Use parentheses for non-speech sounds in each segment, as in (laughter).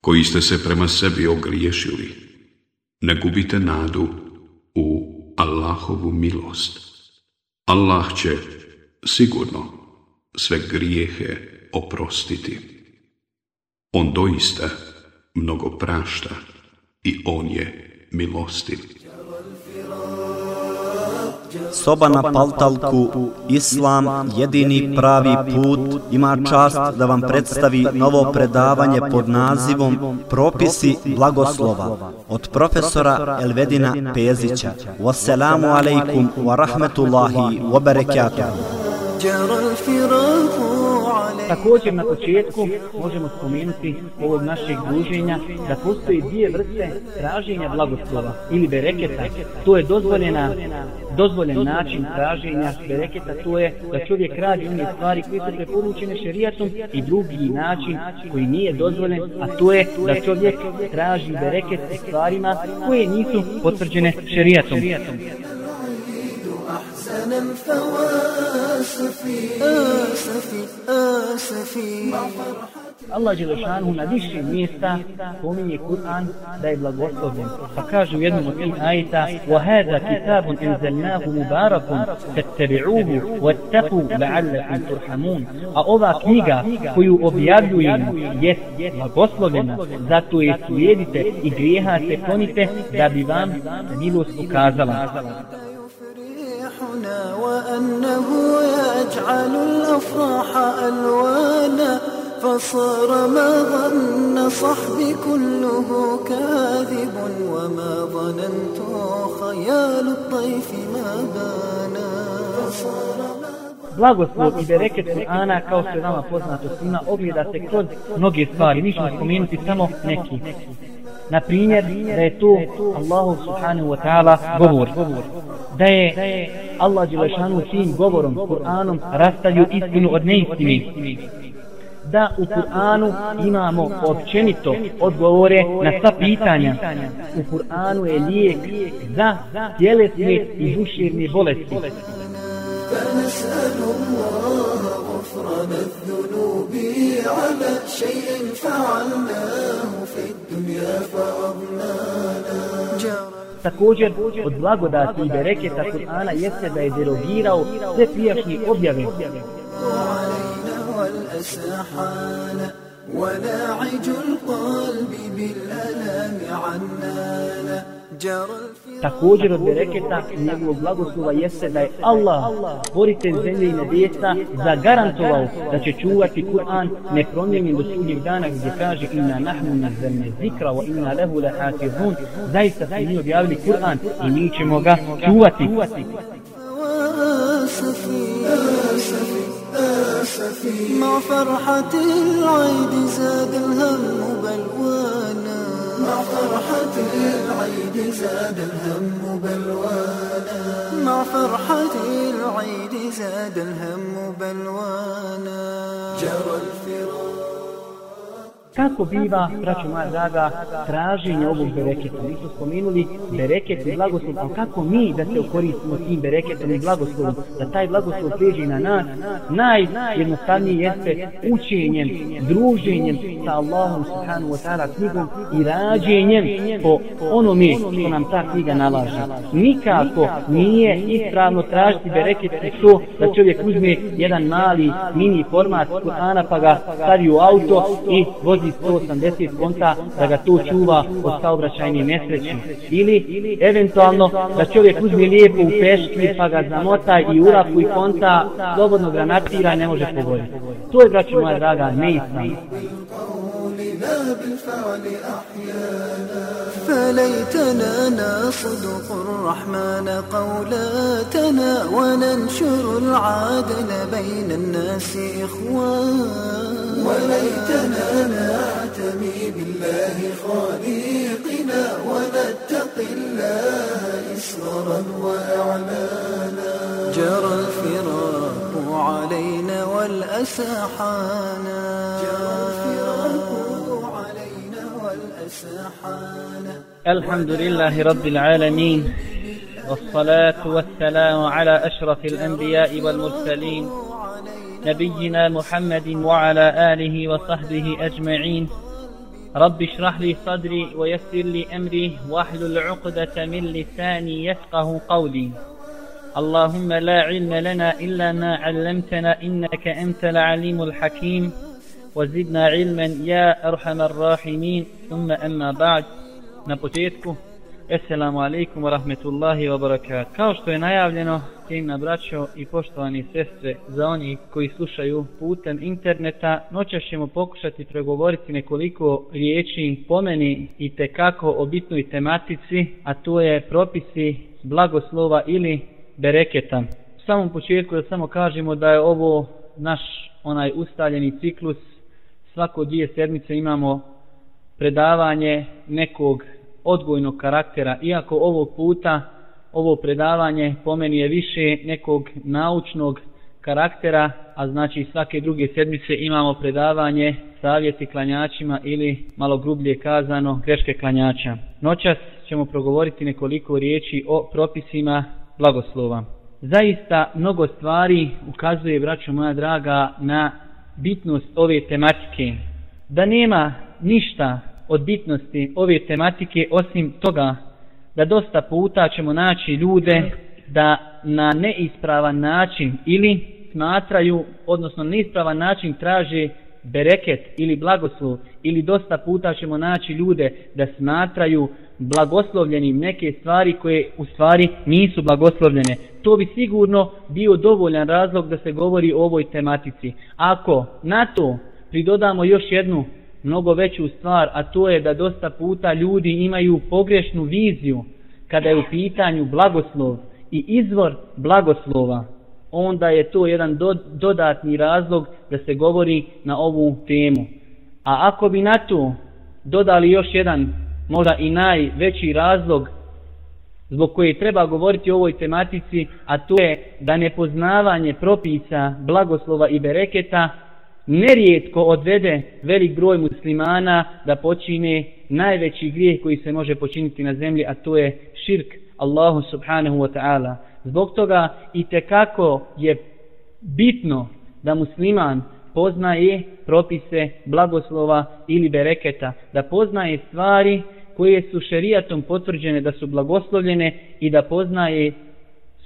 koji ste se prema sebi ogriješili, ne gubite nadu u Allahovu milost. Allah će sigurno sve grijehe oprostiti. On doista mnogo prašta i on je milostiv. Soba na Paltalku, Islam, jedini pravi put, ima čast da vam predstavi novo predavanje pod nazivom Propisi blagoslova od profesora Elvedina Pezića. Wassalamu alaikum wa rahmetullahi wa barakatuhu. Također na početku možemo spomenuti ovog našeg druženja da postoji dvije vrste traženja blagoslova ili bereketa. To je dozvoljena, dozvoljen način traženja bereketa, to je da čovjek radi one stvari koje su preporučene šerijatom i drugi način koji nije dozvoljen, a to je da čovjek traži bereket u stvarima koje nisu potvrđene šerijatom. أحسنا فواسفي آسفي آسفي Allah Đelešanu na više mjesta pominje Kur'an da je blagoslovljen. Pa kaže u jednom od tih ajeta وَهَذَا كِتَابٌ إِنْزَلْنَاهُ مُبَارَكٌ فَاتَّبِعُوهُ وَاتَّقُوا لَعَلَّكُمْ تُرْحَمُونَ A ova knjiga koju objavljujemo je blagoslovljena, zato je slijedite i grijeha se klonite da bi vam milost ukazala. فرحنا وأنه يجعل الأفراح ألوانا فصار ما ظن صحبي كله كاذب وما ظننت خيال الطيف ما بانا Blagoslov i bereket Kur'ana, kao što je vama poznato svima, ogleda se kroz mnoge stvari. Mi ćemo spomenuti samo neki. Na primjer, da je to Allahu subhanahu wa ta'ala govor. Da je Allah Đelešanu tim govorom, Kur'anom, rastavio istinu od neistine. Da u Kur'anu imamo općenito odgovore na sva pitanja. U Kur'anu je lijek za tjelesne i duševne bolesti. فنسأل الله غفران الذنوب على شيء فعلناه في الدنيا فأضنانا Također, od blagodati i bereketa Kur'ana jeste da je derogirao sve prijašnje objave. ولاعج القلب بالألام عنانا Također od bereketa njegovog blagoslova jeste da je Allah, stvoritelj zemlje i nebesa, zagarantovao da će čuvati Kur'an nepromjenjen do sudnjeg dana gdje kaže inna nahnu na zemlje zikra wa inna lehu lehafizun. Zaista smo mi objavili Kur'an i mi ćemo ga čuvati. مع فرحة العيد زاد الهم بلوانا مع فرحة العيد زاد الهم بلوانا مع فرحة العيد زاد الهم بلوانا جرى Kako biva, braćo moja draga, traženje ovog bereketa? Mi smo spomenuli bereket i blagoslov, ali kako mi da se okoristimo tim bereketom i blagoslovom, da taj blagoslov prijeđe na nas, najjednostavnije jeste učenjem, druženjem sa Allahom subhanahu wa ta'ala knjigom i rađenjem po onome što nam ta knjiga nalaže. Nikako nije ispravno tražiti bereket i to da čovjek uzme jedan mali mini format Kur'ana pa ga stavi u auto i vozi 180 konta da ga to čuva od saobraćajne nesreće. Ili eventualno da čovjek uzme lijepo u peški pa ga zamota i urapu i konta slobodno granatira natira ne može pogoditi. To je, braći moja draga, neispravno. فليتنا نصدق الرحمن قولاتنا وننشر العدل بين الناس إخوان. وليتنا نعتمي بالله خالقنا ونتقي الله إسرارا وأعلانا جرى الفراق علينا والأسى حانا جرى الفراق علينا والأسى حانا الحمد لله رب العالمين والصلاة والسلام على أشرف الأنبياء والمرسلين نبينا محمد وعلى آله وصحبه أجمعين. رب اشرح لي صدري ويسر لي أمري واحلل عقدة من لساني يفقه قولي. اللهم لا علم لنا إلا ما علمتنا إنك أنت العليم الحكيم. وزدنا علما يا أرحم الراحمين. ثم أما بعد na početku. Esselamu alaikum wa rahmetullahi wa barakatuh. Kao što je najavljeno, tim na braćo i poštovani sestre, za oni koji slušaju putem interneta, noćas ćemo pokušati pregovoriti nekoliko riječi pomeni i tekako o bitnoj tematici, a to je propisi blagoslova ili bereketa. U samom početku da samo kažemo da je ovo naš onaj ustaljeni ciklus, svako dvije sedmice imamo predavanje nekog odgojnog karaktera, iako ovog puta ovo predavanje po meni je više nekog naučnog karaktera, a znači svake druge sedmice imamo predavanje savjeti klanjačima ili malo grublje kazano greške klanjača. Noćas ćemo progovoriti nekoliko riječi o propisima blagoslova. Zaista mnogo stvari ukazuje, braćo moja draga, na bitnost ove tematike. Da nema ništa od bitnosti ove tematike osim toga da dosta puta ćemo naći ljude da na neispravan način ili smatraju, odnosno neispravan način traže bereket ili blagoslov ili dosta puta ćemo naći ljude da smatraju blagoslovljenim neke stvari koje u stvari nisu blagoslovljene. To bi sigurno bio dovoljan razlog da se govori o ovoj tematici. Ako na to pridodamo još jednu mnogo veću stvar, a to je da dosta puta ljudi imaju pogrešnu viziju kada je u pitanju blagoslov i izvor blagoslova, onda je to jedan do, dodatni razlog da se govori na ovu temu. A ako bi na to dodali još jedan, možda i najveći razlog zbog koje treba govoriti o ovoj tematici, a to je da nepoznavanje propisa blagoslova i bereketa nerijetko odvede velik broj muslimana da počine najveći grijeh koji se može počiniti na zemlji, a to je širk Allahu subhanahu wa ta'ala. Zbog toga i tekako je bitno da musliman poznaje propise blagoslova ili bereketa, da poznaje stvari koje su šerijatom potvrđene da su blagoslovljene i da poznaje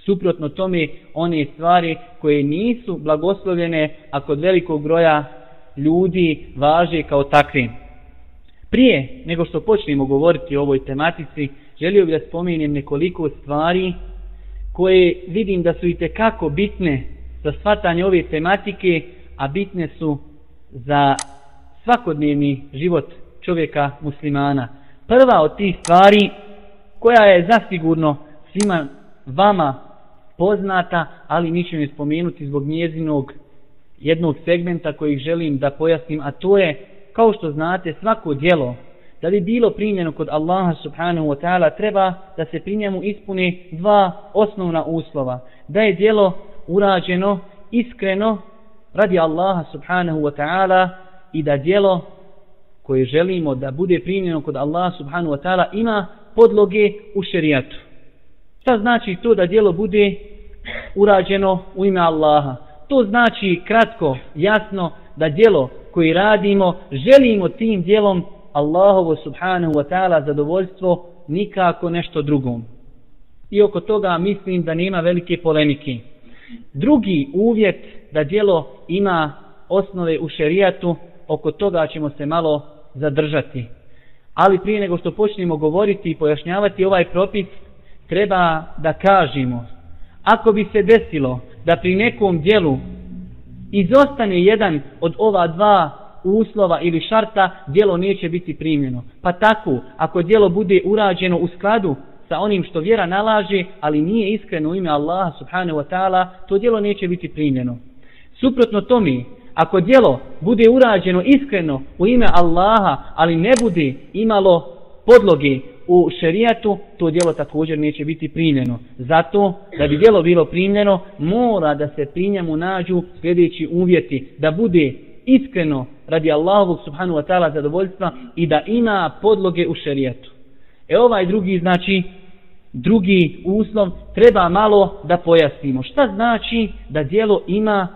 suprotno tome one stvari koje nisu blagoslovljene, a kod velikog broja ljudi važe kao takve. Prije nego što počnemo govoriti o ovoj tematici, želio bih da spomenem nekoliko stvari koje vidim da su i kako bitne za shvatanje ove tematike, a bitne su za svakodnevni život čovjeka muslimana. Prva od tih stvari koja je zasigurno svima vama poznata, ali mi ćemo spomenuti zbog njezinog jednog segmenta kojih želim da pojasnim, a to je, kao što znate, svako dijelo, da bi bilo primljeno kod Allaha subhanahu wa ta'ala, treba da se pri njemu ispune dva osnovna uslova. Da je dijelo urađeno iskreno radi Allaha subhanahu wa ta'ala i da dijelo koje želimo da bude primljeno kod Allaha subhanahu wa ta'ala ima podloge u šerijatu. Šta znači to da dijelo bude urađeno u ime Allaha? To znači kratko, jasno, da dijelo koji radimo, želimo tim dijelom Allahovo subhanahu wa ta'ala zadovoljstvo, nikako nešto drugom. I oko toga mislim da nema velike polemike. Drugi uvjet da dijelo ima osnove u šerijatu, oko toga ćemo se malo zadržati. Ali prije nego što počnemo govoriti i pojašnjavati ovaj propis, treba da kažemo, ako bi se desilo da pri nekom dijelu izostane jedan od ova dva uslova ili šarta, dijelo neće biti primljeno. Pa tako, ako dijelo bude urađeno u skladu sa onim što vjera nalaže, ali nije iskreno u ime Allaha subhanahu wa ta'ala, to dijelo neće biti primljeno. Suprotno tome, ako dijelo bude urađeno iskreno u ime Allaha, ali ne bude imalo podloge u šerijatu, to djelo također neće biti primljeno. Zato, da bi djelo bilo primljeno, mora da se pri njemu nađu sljedeći uvjeti, da bude iskreno radi Allahovog subhanu wa ta'ala zadovoljstva i da ima podloge u šerijatu. E ovaj drugi, znači, drugi uslov, treba malo da pojasnimo. Šta znači da djelo ima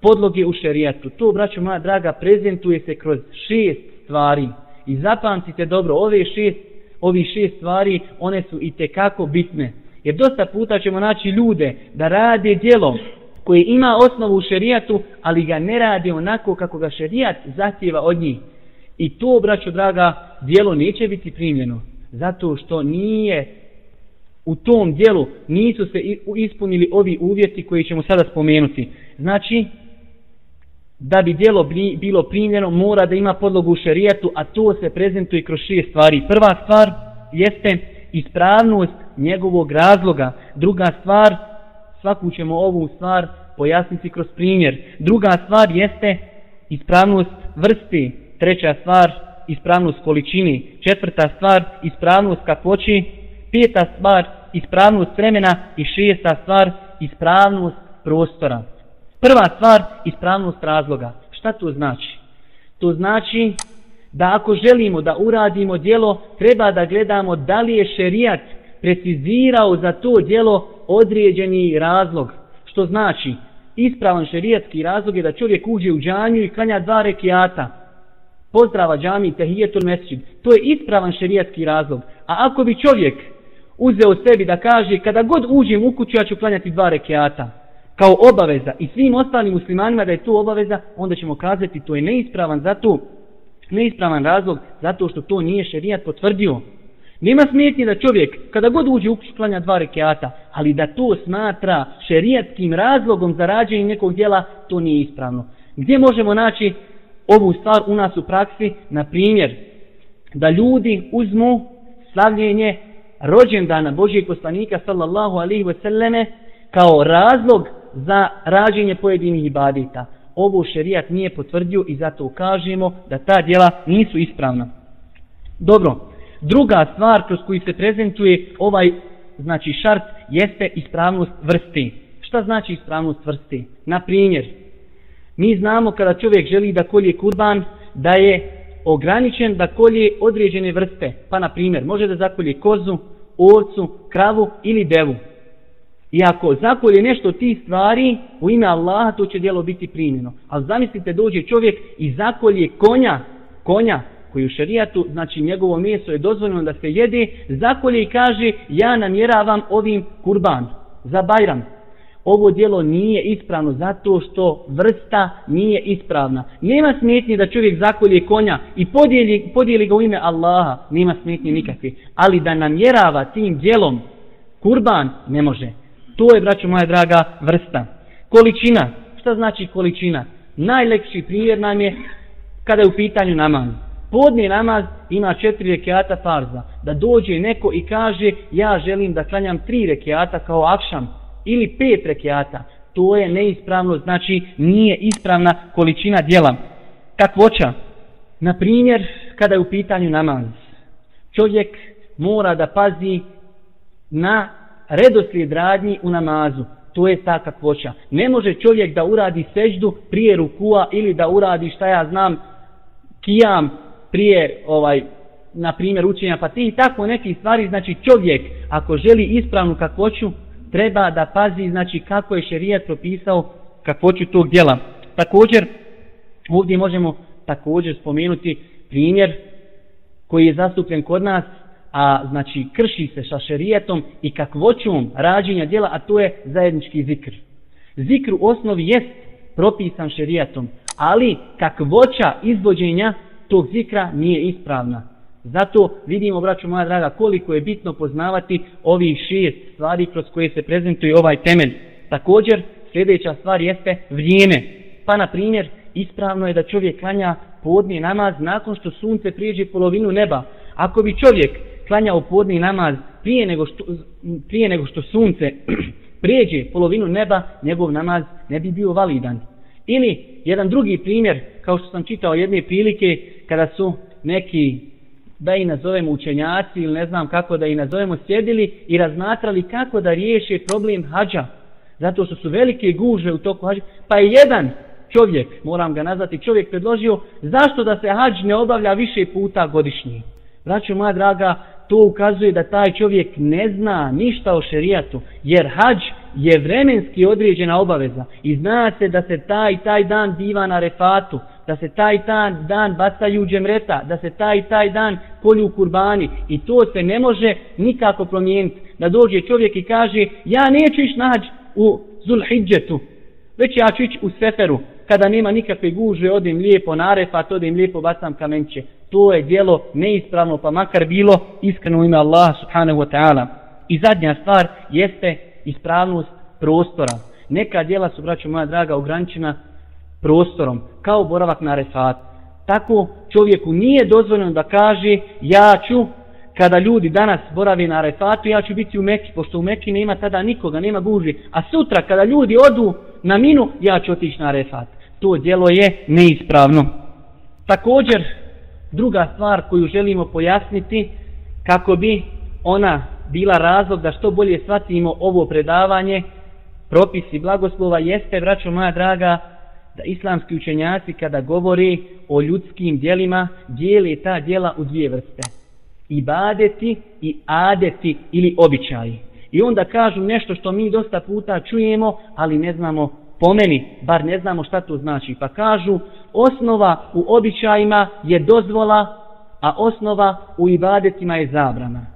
podloge u šerijatu? To, braćo moja draga, prezentuje se kroz šest stvari. I zapamtite dobro, ove šest, ovi šest stvari, one su i tekako bitne. Jer dosta puta ćemo naći ljude da rade djelo koje ima osnovu u šerijatu, ali ga ne rade onako kako ga šerijat zahtjeva od njih. I to, braćo draga, djelo neće biti primljeno. Zato što nije u tom dijelu nisu se ispunili ovi uvjeti koji ćemo sada spomenuti. Znači, da bi djelo bilo primljeno, mora da ima podlogu u šerijetu, a to se prezentuje kroz šest stvari. Prva stvar jeste ispravnost njegovog razloga. Druga stvar, svaku ćemo ovu stvar pojasniti kroz primjer. Druga stvar jeste ispravnost vrsti. Treća stvar, ispravnost količini. Četvrta stvar, ispravnost kakvoći. Peta stvar, ispravnost vremena. I šesta stvar, ispravnost prostora. Prva stvar, ispravnost razloga. Šta to znači? To znači da ako želimo da uradimo djelo, treba da gledamo da li je šerijat precizirao za to djelo određeni razlog. Što znači, ispravan šerijatski razlog je da čovjek uđe u džanju i klanja dva rekiata. Pozdrava džami, tehijetul mesjid. To je ispravan šerijatski razlog. A ako bi čovjek uzeo sebi da kaže kada god uđem u kuću ja ću klanjati dva rekiata kao obaveza i svim ostalim muslimanima da je to obaveza, onda ćemo kazati to je neispravan zato, neispravan razlog zato što to nije šerijat potvrdio. Nema smetnje da čovjek kada god uđe uklanja dva rekiata, ali da to smatra šerijatskim razlogom za rađenje nekog djela, to nije ispravno. Gdje možemo naći ovu stvar u nas u praksi? Na primjer, da ljudi uzmu slavljenje rođendana Božijeg poslanika sallallahu alaihi wasallame kao razlog za rađenje pojedinih ibadita. Ovo šerijat nije potvrdio i zato kažemo da ta djela nisu ispravna. Dobro, druga stvar kroz koju se prezentuje ovaj znači šart jeste ispravnost vrsti. Šta znači ispravnost vrsti? Na primjer, mi znamo kada čovjek želi da kolje kurban, da je ograničen da kolje određene vrste. Pa na primjer, može da zakolje kozu, ovcu, kravu ili devu. I ako zakolje nešto ti stvari u ime Allaha, to će djelo biti primjeno. Ali zamislite, dođe čovjek i zakolje konja, konja koji u šarijatu, znači njegovo meso je dozvoljeno da se jede, zakolje i kaže ja namjeravam ovim kurban za bajram. Ovo djelo nije ispravno zato što vrsta nije ispravna. Nema smetnje da čovjek zakolje konja i podijeli, podijeli ga u ime Allaha. Nema smetnje nikakve. Ali da namjerava tim djelom kurban ne može. To je, braćo moja draga, vrsta. Količina. Šta znači količina? Najlekši primjer nam je kada je u pitanju namaz. Podni namaz ima četiri rekiata farza. Da dođe neko i kaže ja želim da klanjam tri rekiata kao akšam ili pet rekiata. To je neispravno, znači nije ispravna količina dijela. Kakvoća? Na primjer, kada je u pitanju namaz. Čovjek mora da pazi na redoslijed radnji u namazu. To je ta kakvoća. Ne može čovjek da uradi seždu prije rukua ili da uradi šta ja znam kijam prije ovaj na primjer učenja pa ti tako neki stvari znači čovjek ako želi ispravnu kakvoću treba da pazi znači kako je šerijat propisao kakvoću tog djela. Također ovdje možemo također spomenuti primjer koji je zastupljen kod nas a znači krši se sa šerijetom i kakvoćom rađenja djela, a to je zajednički zikr. Zikr u osnovi jest propisan šerijetom, ali kakvoća izvođenja tog zikra nije ispravna. Zato vidimo, braću moja draga, koliko je bitno poznavati ovih šest stvari kroz koje se prezentuje ovaj temelj. Također, sljedeća stvar jeste vrijeme. Pa, na primjer, ispravno je da čovjek klanja podni namaz nakon što sunce prijeđe polovinu neba. Ako bi čovjek klanjao podni namaz prije nego što, prije nego što sunce (clears throat) prijeđe polovinu neba, njegov namaz ne bi bio validan. Ili jedan drugi primjer, kao što sam čitao jedne prilike, kada su neki da i nazovemo učenjaci ili ne znam kako da i nazovemo sjedili i razmatrali kako da riješe problem hađa. Zato što su velike guže u toku hađa. Pa je jedan čovjek, moram ga nazvati, čovjek predložio zašto da se hađ ne obavlja više puta godišnji. Braćo moja draga, to ukazuje da taj čovjek ne zna ništa o šerijatu, jer hađ je vremenski određena obaveza i zna se da se taj taj dan diva na refatu, da se taj taj dan bacaju džemreta, da se taj taj dan polju kurbani i to se ne može nikako promijeniti. Da dođe čovjek i kaže ja neću ići na hađ u Zulhidžetu, već ja ću ići u Seferu, kada nema nikakve guže, odim lijepo na refat, odim lijepo bacam kamenće. To je dijelo neispravno, pa makar bilo iskreno ime Allaha subhanahu wa ta'ala. I zadnja stvar jeste ispravnost prostora. Neka dijela su, braćo moja draga, ograničena prostorom, kao boravak na refat. Tako čovjeku nije dozvoljeno da kaže ja ću, kada ljudi danas boravi na refatu, ja ću biti u Meki, pošto u Meki nema tada nikoga, nema guži. A sutra kada ljudi odu na minu, ja ću otići na refat. To djelo je neispravno. Također, druga stvar koju želimo pojasniti, kako bi ona bila razlog da što bolje shvatimo ovo predavanje, propisi blagoslova, jeste, vraćo moja draga, da islamski učenjaci kada govori o ljudskim dijelima, dijeli ta dijela u dvije vrste. Ibadeti i adeti ili običaji. I onda kažu nešto što mi dosta puta čujemo, ali ne znamo po meni, bar ne znamo šta to znači. Pa kažu, osnova u običajima je dozvola, a osnova u ibadetima je zabrana.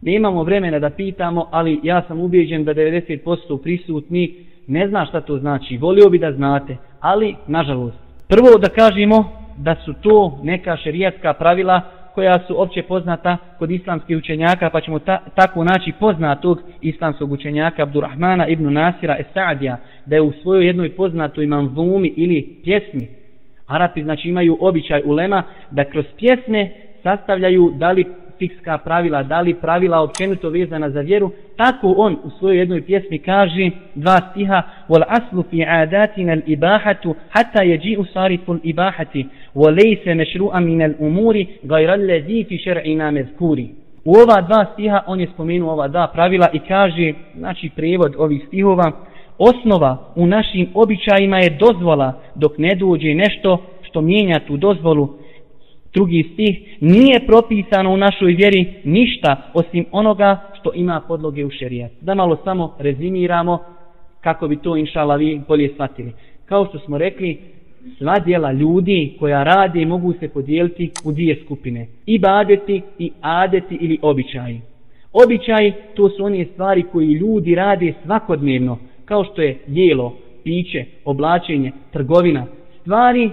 Nemamo vremena da pitamo, ali ja sam ubijeđen da 90% prisutni ne zna šta to znači. Volio bi da znate, ali nažalost. Prvo da kažemo da su to neka šerijatska pravila koja su opće poznata kod islamskih učenjaka, pa ćemo ta, tako naći poznatog islamskog učenjaka Abdurrahmana ibn Nasira Esadija, da je u svojoj jednoj poznatoj manzumi ili pjesmi, Arapi znači imaju običaj ulema da kroz pjesme sastavljaju da li fikska pravila, da li pravila općenito vezana za vjeru, tako on u svojoj jednoj pjesmi kaže dva stiha wal aslu fi adatina al ibahatu hatta yaji'u sarifu al ibahati wa laysa mashru'an min al umuri ghayra alladhi fi shar'ina mazkuri U ova dva stiha on je spomenuo ova dva pravila i kaže, znači prevod ovih stihova, osnova u našim običajima je dozvola dok ne dođe nešto što mijenja tu dozvolu drugi stih, nije propisano u našoj vjeri ništa osim onoga što ima podloge u šerijat. Da malo samo rezimiramo kako bi to inšala vi bolje shvatili. Kao što smo rekli, sva dijela ljudi koja rade mogu se podijeliti u dvije skupine. I badeti i adeti ili običaji. Običaji to su one stvari koji ljudi rade svakodnevno, kao što je jelo, piće, oblačenje, trgovina. Stvari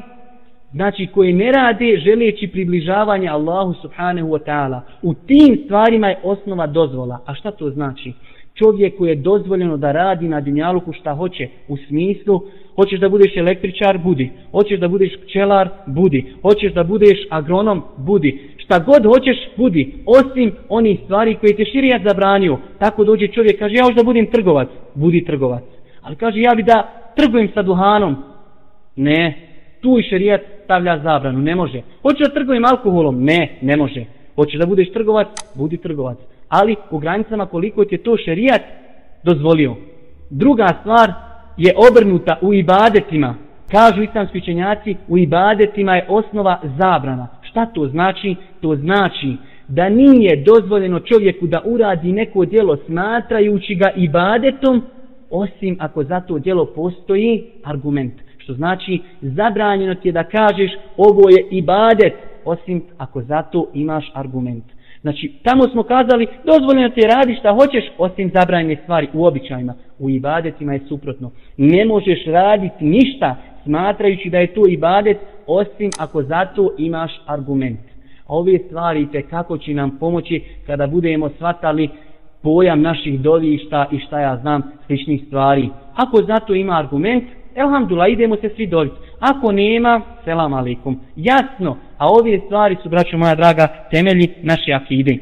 znači koji ne rade želeći približavanje Allahu subhanahu wa ta'ala. U tim stvarima je osnova dozvola. A šta to znači? Čovjeku je dozvoljeno da radi na dinjaluku šta hoće u smislu hoćeš da budeš električar, budi. Hoćeš da budeš pčelar, budi. Hoćeš da budeš agronom, budi. Šta god hoćeš, budi. Osim onih stvari koje te širijat zabranio. Tako dođe čovjek, kaže ja hoću da budem trgovac, budi trgovac. Ali kaže ja bi da trgujem sa duhanom. Ne, tu i šerijat stavlja zabranu, ne može. Hoćeš da trgovim alkoholom? Ne, ne može. Hoćeš da budeš trgovac? Budi trgovac. Ali u granicama koliko ti je to šerijat dozvolio. Druga stvar je obrnuta u ibadetima. Kažu islamski učenjaci, u ibadetima je osnova zabrana. Šta to znači? To znači da nije dozvoljeno čovjeku da uradi neko djelo smatrajući ga ibadetom, osim ako za to djelo postoji argument. Što znači, zabranjeno ti je da kažeš ovo je ibadet, osim ako zato imaš argument. Znači, tamo smo kazali, dozvoljeno ti je radi šta hoćeš, osim zabranjene stvari u običajima. U ibadetima je suprotno. Ne možeš raditi ništa smatrajući da je to ibadet, osim ako zato imaš argument. A ove stvari te kako će nam pomoći kada budemo shvatali pojam naših dovišta i šta ja znam sličnih stvari. Ako zato ima argument, Elhamdula, idemo se svi dobiti. Ako nema, selam alaikum. Jasno, a ove stvari su, braćo moja draga, temelji naše akide.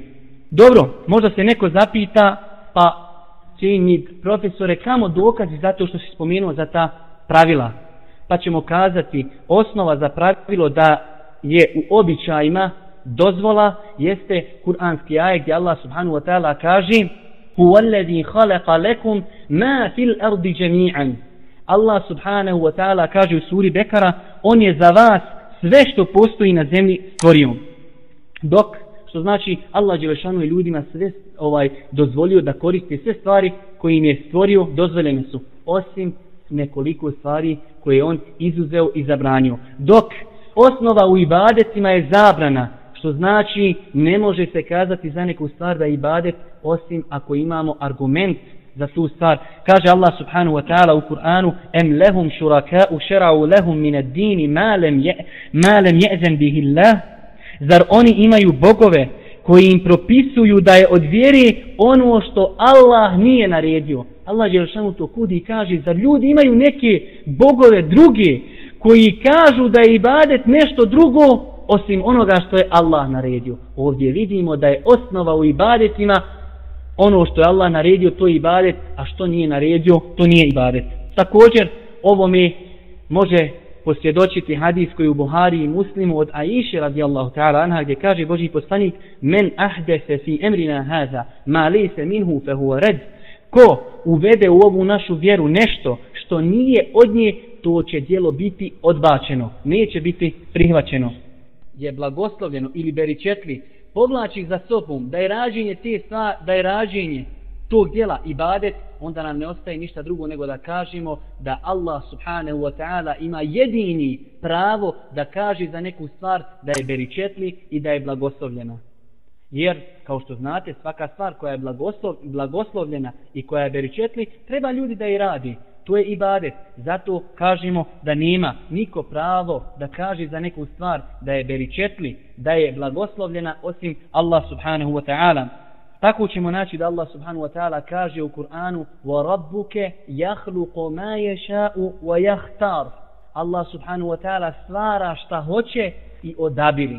Dobro, možda se neko zapita, pa čini profesore, kamo dokazi zato što si spomenuo za ta pravila? Pa ćemo kazati, osnova za pravilo da je u običajima dozvola jeste kuranski aje gdje Allah subhanu wa ta'ala kaže Huvallazi khalaqa lakum ma fil ardi jami'an Allah subhanahu wa ta'ala kaže u suri Bekara on je za vas sve što postoji na zemlji stvorio. Dok, što znači Allah Đelešanu je ljudima sve ovaj dozvolio da koriste sve stvari koje im je stvorio, dozvoljene su. Osim nekoliko stvari koje je on izuzeo i zabranio. Dok osnova u ibadetima je zabrana, što znači ne može se kazati za neku stvar da je ibadet osim ako imamo argument za tu stvar. Kaže Allah subhanahu wa ta'ala u Kur'anu em lehum šuraka'u šera'u lehum min ad-dini ma lem, je, ma je'zen bihi Allah zar oni imaju bogove koji im propisuju da je od vjere ono što Allah nije naredio. Allah je šanu to kudi i kaže zar ljudi imaju neke bogove druge koji kažu da je ibadet nešto drugo osim onoga što je Allah naredio. Ovdje vidimo da je osnova u ibadetima ono što je Allah naredio, to je ibadet, a što nije naredio, to nije ibadet. Također, ovo mi može posvjedočiti hadis koji u Buhari i Muslimu od Aisha radijallahu ta'ala anha gdje kaže Boži poslanik men ahdese fi emrina haza ma li se minhu fe huwa red ko uvede u ovu našu vjeru nešto što nije od nje to će djelo biti odbačeno neće biti prihvaćeno je blagoslovljeno ili beričetli povlači za sobom da je rađenje te stvari, da je rađenje tog djela ibadet, onda nam ne ostaje ništa drugo nego da kažemo da Allah subhanahu wa ta'ala ima jedini pravo da kaže za neku stvar da je beričetli i da je blagoslovljena. Jer, kao što znate, svaka stvar koja je blagoslov, blagoslovljena i koja je beričetli, treba ljudi da je radi To je ibadet. Zato kažemo da nema niko pravo da kaže za neku stvar da je beričetli, da je blagoslovljena osim Allah subhanahu wa ta'ala. Tako ćemo naći da Allah subhanahu wa ta'ala kaže u Kur'anu وَرَبُّكَ يَحْلُقُ مَا يَشَاءُ وَيَحْتَارُ Allah subhanahu wa ta'ala stvara šta hoće i odabiri.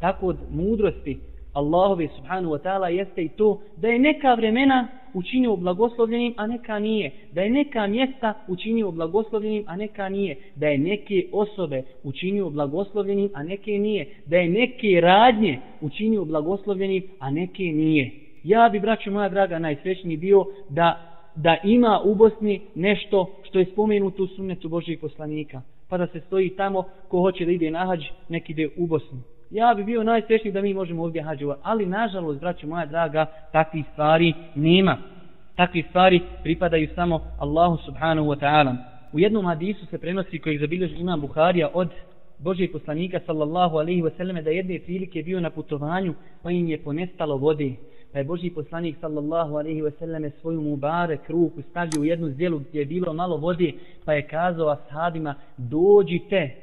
Tako od mudrosti Allahove subhanahu wa ta'ala jeste i to da je neka vremena učinio blagoslovljenim, a neka nije. Da je neka mjesta učinio blagoslovljenim, a neka nije. Da je neke osobe učinio blagoslovljenim, a neke nije. Da je neke radnje učinio blagoslovljenim, a neke nije. Ja bi, braćo moja draga, najsrećniji bio da da ima u Bosni nešto što je spomenuto u sunnetu Božijeg poslanika. Pa da se stoji tamo ko hoće da ide na hađ, nek ide u Bosnu ja bi bio najsrećniji da mi možemo ovdje hađi Ali, nažalost, braćo moja draga, takvih stvari nema. Takvi stvari pripadaju samo Allahu subhanahu wa ta'ala. U jednom hadisu se prenosi kojeg zabilježi imam Buharija od Božijeg poslanika sallallahu alaihi wasallam da jedne prilike bio na putovanju pa im je ponestalo vode. Pa je Božji poslanik sallallahu alaihi wasallam svoju mubarek ruku stavio u jednu zdjelu gdje je bilo malo vode pa je kazao ashabima dođite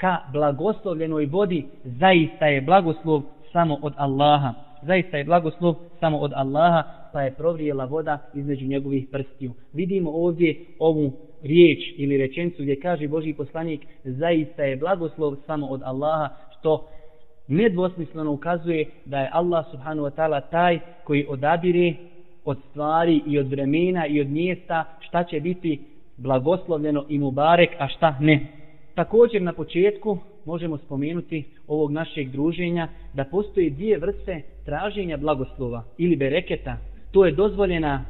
ka blagoslovljenoj vodi, zaista je blagoslov samo od Allaha. Zaista je blagoslov samo od Allaha, pa je provrijela voda između njegovih prstiju. Vidimo ovdje ovu riječ ili rečencu gdje kaže Boži poslanik, zaista je blagoslov samo od Allaha, što nedvosmisleno ukazuje da je Allah subhanahu wa ta'ala taj koji odabire od stvari i od vremena i od mjesta šta će biti blagoslovljeno i mubarek, a šta ne. Također na početku možemo spomenuti ovog našeg druženja da postoji dvije vrste traženja blagoslova ili bereketa. To je dozvoljena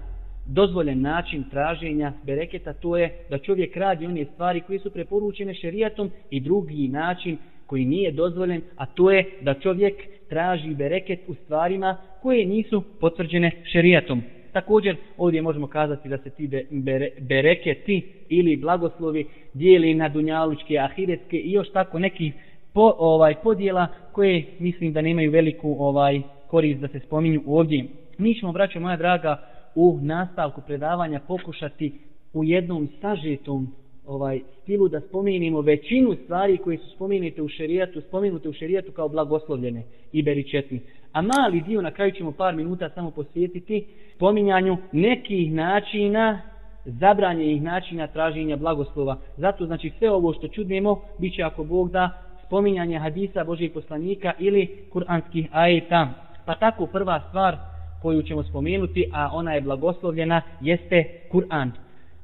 dozvoljen način traženja bereketa, to je da čovjek radi one stvari koje su preporučene šerijatom i drugi način koji nije dozvoljen, a to je da čovjek traži bereket u stvarima koje nisu potvrđene šerijatom. Također ovdje možemo kazati da se ti bere, bereketi ili blagoslovi dijeli na dunjalučke, ahiretske i još tako neki po, ovaj podjela koje mislim da nemaju veliku ovaj korist da se spominju ovdje. Mi ćemo, braćo moja draga, u nastavku predavanja pokušati u jednom sažetom ovaj stilu da spomenimo većinu stvari koje su spomenute u šerijatu, spomenute u šerijatu kao blagoslovljene i beričetni. A mali dio, na kraju ćemo par minuta samo posvetiti spominjanju nekih načina, zabranjenih načina traženja blagoslova. Zato, znači, sve ovo što čudnemo, biće ako Bog da spominjanje hadisa Božih poslanika ili kuranskih ajeta. Pa tako prva stvar koju ćemo spomenuti, a ona je blagoslovljena, jeste Kur'an.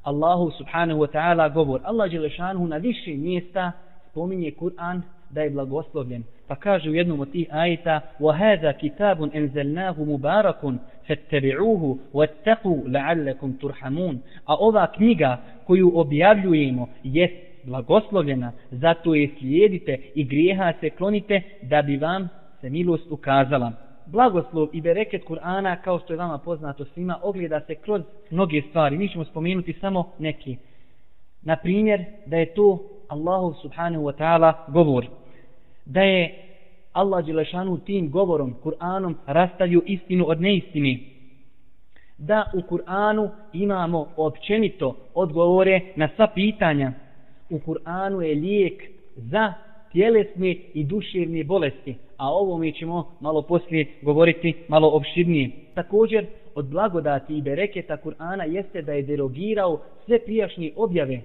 Allahu subhanahu wa ta'ala govor. Allah Đelešanu na više mjesta spominje Kur'an da je blagoslovljen. Pa kaže u jednom od tih ajeta وَهَذَا كِتَابٌ أَنْزَلْنَاهُ مُبَارَكٌ فَاتَّبِعُوهُ وَاتَّقُوا لَعَلَّكُمْ تُرْحَمُونَ A ova knjiga koju objavljujemo jest blagoslovljena, zato je slijedite i grijeha se klonite da bi vam se milost ukazala. Blagoslov i bereket Kur'ana, kao što je vama poznato svima, ogleda se kroz mnoge stvari. Mi ćemo spomenuti samo neki. Na primjer, da je to Allahu subhanahu wa ta'ala govor. Da je Allah Đelešanu tim govorom, Kur'anom, rastavio istinu od neistini. Da u Kur'anu imamo općenito odgovore na sva pitanja. U Kur'anu je lijek za tjelesne i duševne bolesti. A ovo mi ćemo malo poslije govoriti malo opširnije. Također, od blagodati i bereketa Kur'ana jeste da je derogirao sve prijašnje objave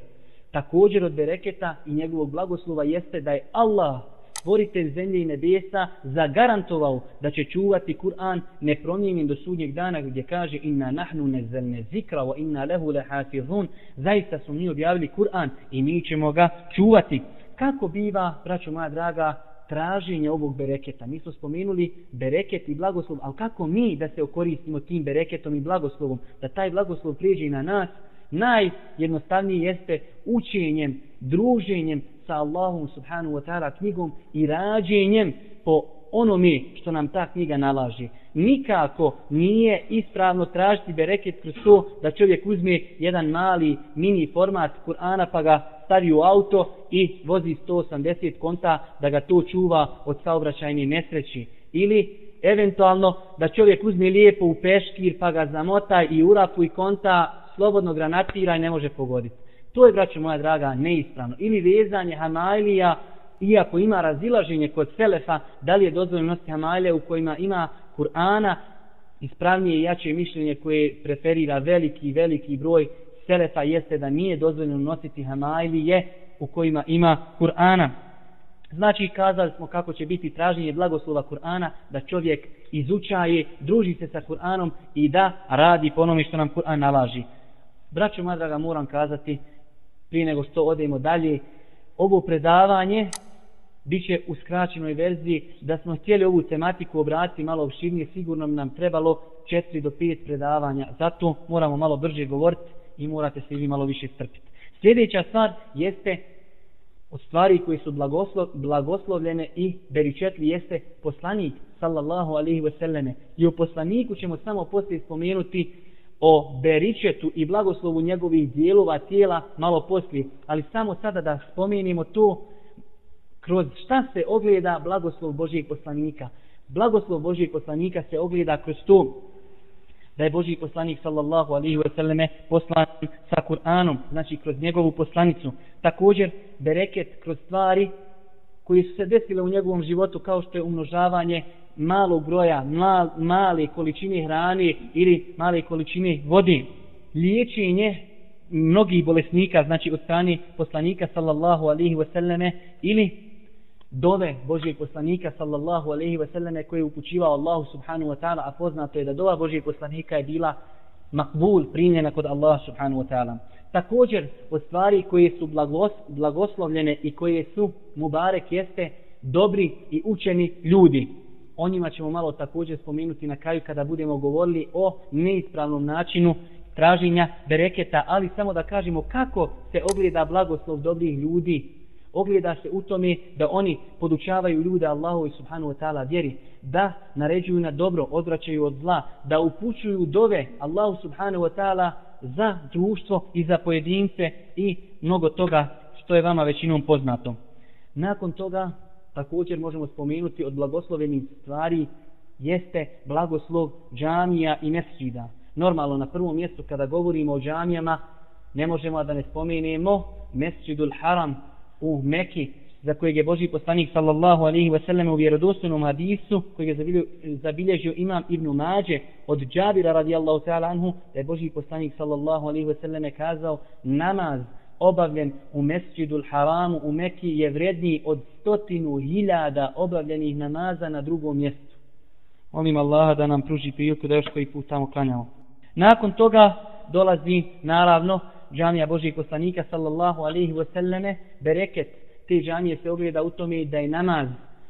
Također od bereketa i njegovog blagoslova jeste da je Allah, stvoritelj zemlje i nebesa, zagarantovao da će čuvati Kur'an nepromijenjen do sudnjeg dana gdje kaže inna nahnu nezelne zikra wa inna lehu lehafizun. Zaista su mi objavili Kur'an i mi ćemo ga čuvati. Kako biva, braćo moja draga, traženje ovog bereketa. Mi smo spomenuli bereket i blagoslov, ali kako mi da se okoristimo tim bereketom i blagoslovom, da taj blagoslov prijeđe i na nas, najjednostavniji jeste učenjem, druženjem sa Allahom subhanahu wa ta'ala knjigom i rađenjem po onome što nam ta knjiga nalaži. Nikako nije ispravno tražiti bereket kroz to da čovjek uzme jedan mali mini format Kur'ana pa ga stavi u auto i vozi 180 konta da ga to čuva od saobraćajne nesreći. Ili eventualno da čovjek uzme lijepo u peškir pa ga zamota i urapu i konta slobodno granatira i ne može pogoditi. To je, braćo moja draga, neispravno. Ili vezanje Hanajlija iako ima razilaženje kod Selefa, da li je dozvoljeno nositi hamalje u kojima ima Kur'ana, ispravnije i jače mišljenje koje preferira veliki, veliki broj Selefa jeste da nije dozvoljeno nositi hamajlije u kojima ima Kur'ana. Znači, kazali smo kako će biti traženje blagoslova Kur'ana, da čovjek izučaje, druži se sa Kur'anom i da radi po onome što nam Kur'an nalaži. Braćo Madraga, moram kazati, prije nego što odemo dalje, ovo predavanje bit će u skraćenoj verziji, da smo htjeli ovu tematiku obratiti malo opširnije, sigurno nam trebalo 4 do 5 predavanja, zato moramo malo brže govoriti i morate se vi malo više strpiti. Sljedeća stvar jeste od stvari koje su blagoslov, blagoslovljene i beričetli jeste poslanik sallallahu alaihi wasallame. I o poslaniku ćemo samo poslije spomenuti o beričetu i blagoslovu njegovih dijelova tijela malo poslije, ali samo sada da spomenimo to kroz šta se ogleda blagoslov Božijeg poslanika. Blagoslov Božijeg poslanika se ogleda kroz to da je Božiji poslanik sallallahu alaihi wa sallame poslan sa Kur'anom, znači kroz njegovu poslanicu. Također bereket kroz stvari koji su se desile u njegovom životu kao što je umnožavanje malog broja, mal, male količine hrane ili male količine vode. Liječenje mnogih bolesnika, znači od strane poslanika sallallahu alaihi wasallame ili dove Božijeg poslanika sallallahu alaihi selleme koji je upućivao Allahu subhanahu wa ta'ala, a poznato je da dova Božijeg poslanika je bila makbul, primljena kod Allaha subhanahu wa ta'ala. Također, od stvari koje su blagos, blagoslovljene i koje su mubarek jeste dobri i učeni ljudi. O njima ćemo malo također spomenuti na kraju kada budemo govorili o neispravnom načinu traženja bereketa, ali samo da kažemo kako se ogleda blagoslov dobrih ljudi. Ogleda se u tome da oni podučavaju ljude Allahu i subhanu wa ta'ala vjeri, da naređuju na dobro, odvraćaju od zla, da upućuju dove Allahu subhanu wa ta'ala za društvo i za pojedince i mnogo toga što je vama većinom poznato. Nakon toga također možemo spomenuti od blagoslovenih stvari jeste blagoslov džamija i mesđida. Normalno na prvom mjestu kada govorimo o džamijama ne možemo da ne spomenemo mesđidul haram u Meki za kojeg je Boži poslanik sallallahu alaihi ve sellem u vjerodostojnom hadisu kojeg je zabilježio imam Ibn Mađe od Džabira radijallahu ta'ala anhu da je Boži poslanik sallallahu alaihi ve selleme kazao namaz obavljen u mesđidul haramu u Meki je vredniji od stotinu hiljada obavljenih namaza na drugom mjestu. Molim Allaha da nam pruži priliku da još koji put tamo klanjamo. Nakon toga dolazi naravno džamija Božijeg poslanika sallallahu alaihi wa sallame bereket te džamije se ogleda u tome da je namaz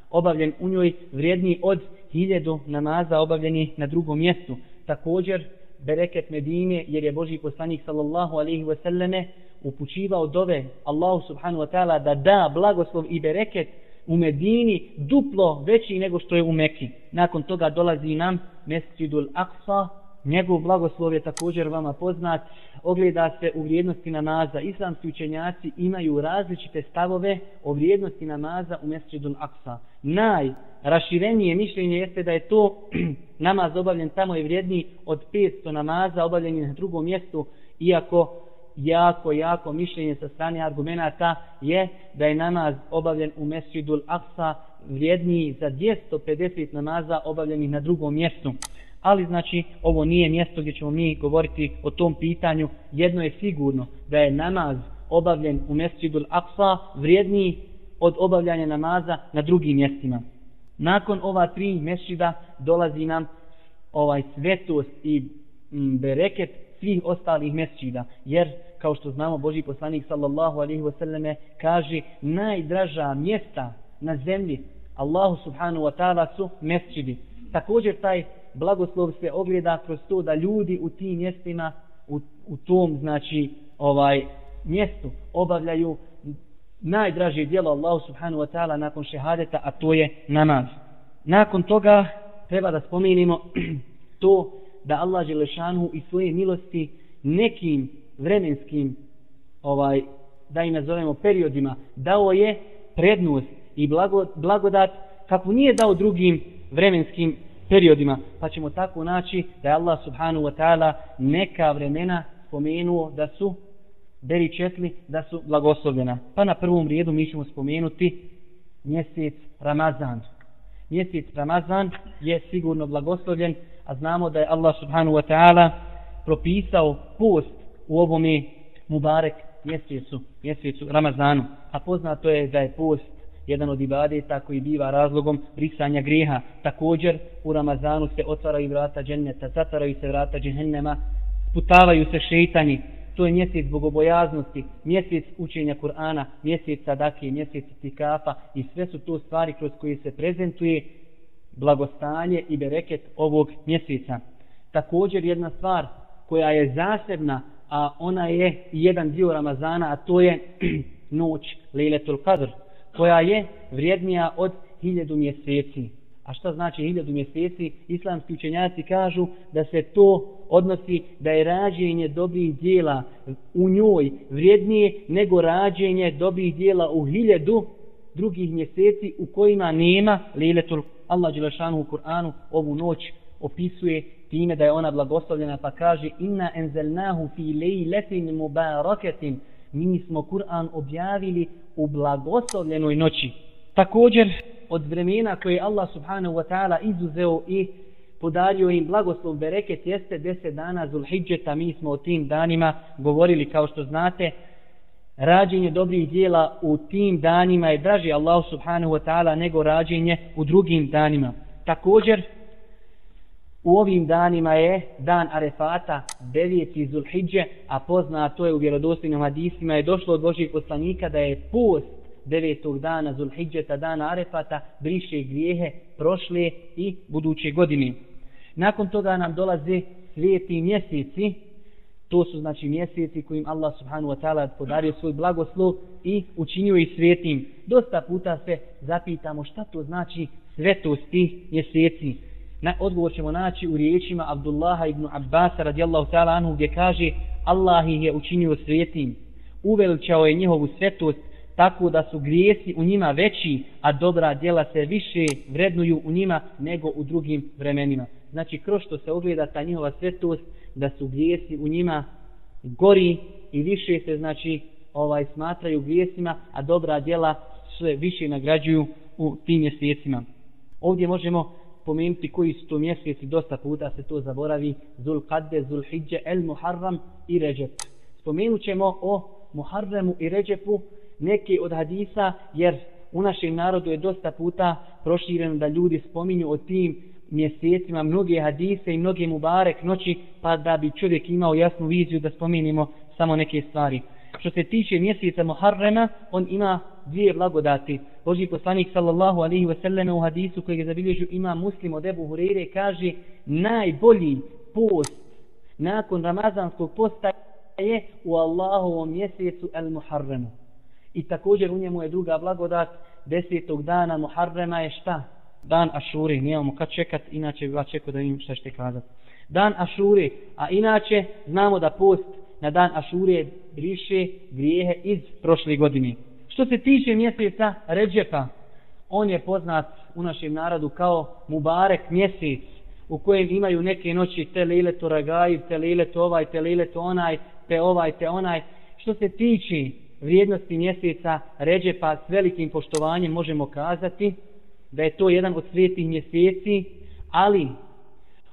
obavljen u njoj vrijedniji od hiljedu namaza obavljeni na drugom mjestu. Također, bereket Medine, jer je Boži poslanik sallallahu alaihi wa sallame upućivao dove Allahu subhanahu wa ta'ala da da blagoslov i bereket u Medini duplo veći nego što je u Mekki. Nakon toga dolazi nam Mesjidul Aqsa, njegov blagoslov je također vama poznat, ogleda se u vrijednosti namaza. Islamski učenjaci imaju različite stavove o vrijednosti namaza u Mesjidul Aksa. Najraširenije mišljenje jeste da je to (clears throat) namaz obavljen tamo je vrijedniji od 500 namaza obavljenih na drugom mjestu, iako jako, jako mišljenje sa strane argumenta je da je namaz obavljen u Mesjidul Aksa vrijedniji za 250 namaza obavljenih na drugom mjestu. Ali znači ovo nije mjesto gdje ćemo mi govoriti o tom pitanju. Jedno je sigurno da je namaz obavljen u Mesjidul Aqsa vrijedniji od obavljanja namaza na drugim mjestima. Nakon ova tri mesjida dolazi nam ovaj svetost i mm, bereket svih ostalih mesčida. Jer, kao što znamo, Boži poslanik sallallahu alaihi wasallame kaže najdraža mjesta na zemlji Allahu subhanahu wa ta'ala su mesčidi. Također taj blagoslov se ogleda kroz to da ljudi u tim mjestima, u, u tom, znači, ovaj mjestu obavljaju najdraže dijelo Allahu subhanahu wa ta'ala nakon šehadeta, a to je namaz. Nakon toga treba da spomenimo (clears throat) to da Allah Želešanu i svoje milosti nekim vremenskim ovaj da ih nazovemo periodima dao je prednost i blago, blagodat kako nije dao drugim vremenskim periodima pa ćemo tako naći da je Allah subhanahu wa ta'ala neka vremena spomenuo da su beri četli da su blagoslovljena pa na prvom redu mi ćemo spomenuti mjesec Ramazan mjesec Ramazan je sigurno blagoslovljen a znamo da je Allah subhanahu wa ta'ala propisao post u ovome Mubarek mjesecu, mjesecu Ramazanu. A poznato je da je post jedan od ibadeta koji biva razlogom brisanja grijeha. Također u Ramazanu se otvaraju vrata dženneta, zatvaraju se vrata džehennema, putavaju se šeitani. To je mjesec bogobojaznosti, mjesec učenja Kur'ana, mjesec sadake, mjesec tikafa i sve su to stvari kroz koje se prezentuje blagostanje i bereket ovog mjeseca. Također jedna stvar koja je zasebna, a ona je jedan dio Ramazana, a to je (clears throat) noć Lejletul Qadr, koja je vrijednija od hiljadu mjeseci. A šta znači hiljadu mjeseci? Islamski učenjaci kažu da se to odnosi da je rađenje dobrih dijela u njoj vrijednije nego rađenje dobrih dijela u hiljadu drugih mjeseci u kojima nema Lejletul Allah Đelešanu u Kur'anu ovu noć opisuje time da je ona blagoslovljena pa kaže inna enzelnahu fi lejletin mubaraketin mi smo Kur'an objavili u blagoslovljenoj noći. Također od vremena koje Allah subhanahu wa ta'ala izuzeo i podario im blagoslov bereket jeste deset dana Zulhidžeta. Mi smo o tim danima govorili kao što znate rađenje dobrih dijela u tim danima je draži Allah subhanahu wa ta'ala nego rađenje u drugim danima. Također, u ovim danima je dan Arefata, 9. Zulhidže, a poznato je u vjerodostojnim hadisima je došlo od Božih poslanika da je post devetog dana Zulhidžeta, dana Arefata, briše grijehe prošle i buduće godine. Nakon toga nam dolaze svijeti mjeseci, To su znači mjeseci kojim Allah subhanahu wa ta'ala podario svoj blagoslov i učinio ih svetim. Dosta puta se zapitamo šta to znači svetost tih mjeseci. Na, odgovor ćemo naći u riječima Abdullaha ibn Abbas radijallahu ta'ala anhu gdje kaže Allah ih je učinio svetim. Uveličao je njihovu svetost tako da su grijesi u njima veći, a dobra djela se više vrednuju u njima nego u drugim vremenima. Znači, kroz što se ogleda ta njihova svetost, da su grijesi u njima gori i više se znači ovaj smatraju grijesima, a dobra djela sve više nagrađuju u tim mjesecima. Ovdje možemo pomenuti koji su to mjeseci, dosta puta se to zaboravi, Zul Qadde, Zul Hidje, El Muharram i Ređep. Spomenut ćemo o Muharremu i Ređepu neke od hadisa, jer u našem narodu je dosta puta prošireno da ljudi spominju o tim mjesecima mnoge hadise i mnoge mubarek noći, pa da bi čovjek imao jasnu viziju da spomenimo samo neke stvari. Što se tiče mjeseca Muharrema, on ima dvije blagodati. Boži poslanik sallallahu alaihi wa sallam u hadisu kojeg je zabilježio ima muslim od Ebu Hureyre kaže najbolji post nakon ramazanskog posta je u Allahovom mjesecu el Muharremu. I također u njemu je druga blagodat desetog dana Muharrema je šta? Dan Ašure, Nijemamo kad čekat, inače bi vas čekao da vidim šta ćete kazati. Dan Ašure, A inače znamo da post na dan Ašure briše grijehe iz prošle godine. Što se tiče mjeseca Ređepa, on je poznat u našem narodu kao Mubarek mjesec u kojem imaju neke noći te lile to ragaj, te lile to ovaj, te lile to onaj, te ovaj, te onaj. Što se tiče vrijednosti mjeseca Ređepa s velikim poštovanjem možemo kazati da je to jedan od svetih mjeseci, ali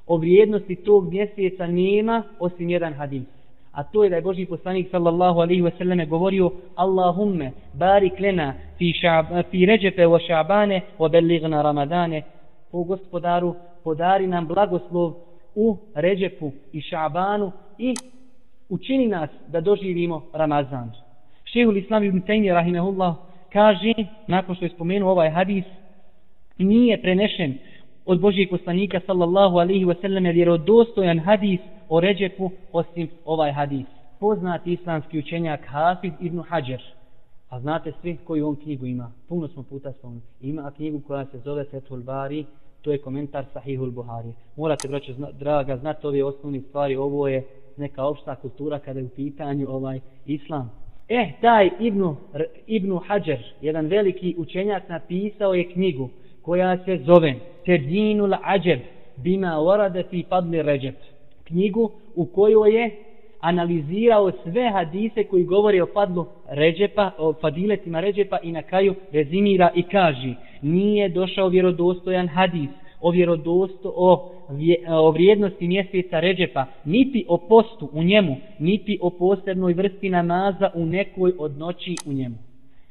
o vrijednosti tog mjeseca nema osim jedan hadis a to je da je Boži poslanik sallallahu alaihi ve sallam govorio Allahumme barik lena fi, šab, fi ređepe wa šabane wa beligna ramadane o gospodaru podari nam blagoslov u ređepu i šabanu i učini nas da doživimo Ramazan. Šehul Islam ibn Taymi rahimahullah kaže, nakon što je spomenuo ovaj hadis, nije prenešen od Božijeg poslanika sallallahu alaihi ve sallam vjerodostojan hadis o Ređepu osim ovaj hadis. Poznati islamski učenjak Hafiz ibn Hajar. A znate svi koju on knjigu ima? Puno smo puta spomnili. Ima knjigu koja se zove Fethul Bari, to je komentar Sahihul Buhari. Morate, braćo, zna, draga, znati ove osnovne stvari. Ovo je neka opšta kultura kada je u pitanju ovaj islam. Eh, taj Ibnu, Ibnu Hajar, jedan veliki učenjak, napisao je knjigu koja se zove Terdinul Ađeb bima warada fi padli Ređeb knjigu u kojoj je analizirao sve hadise koji govore o fadlu Ređepa, o fadiletima Ređepa i na kraju rezimira i kaže nije došao vjerodostojan hadis o vjerodosto o, vje, o vrijednosti mjeseca Ređepa, niti o postu u njemu, niti o posebnoj vrsti namaza u nekoj od noći u njemu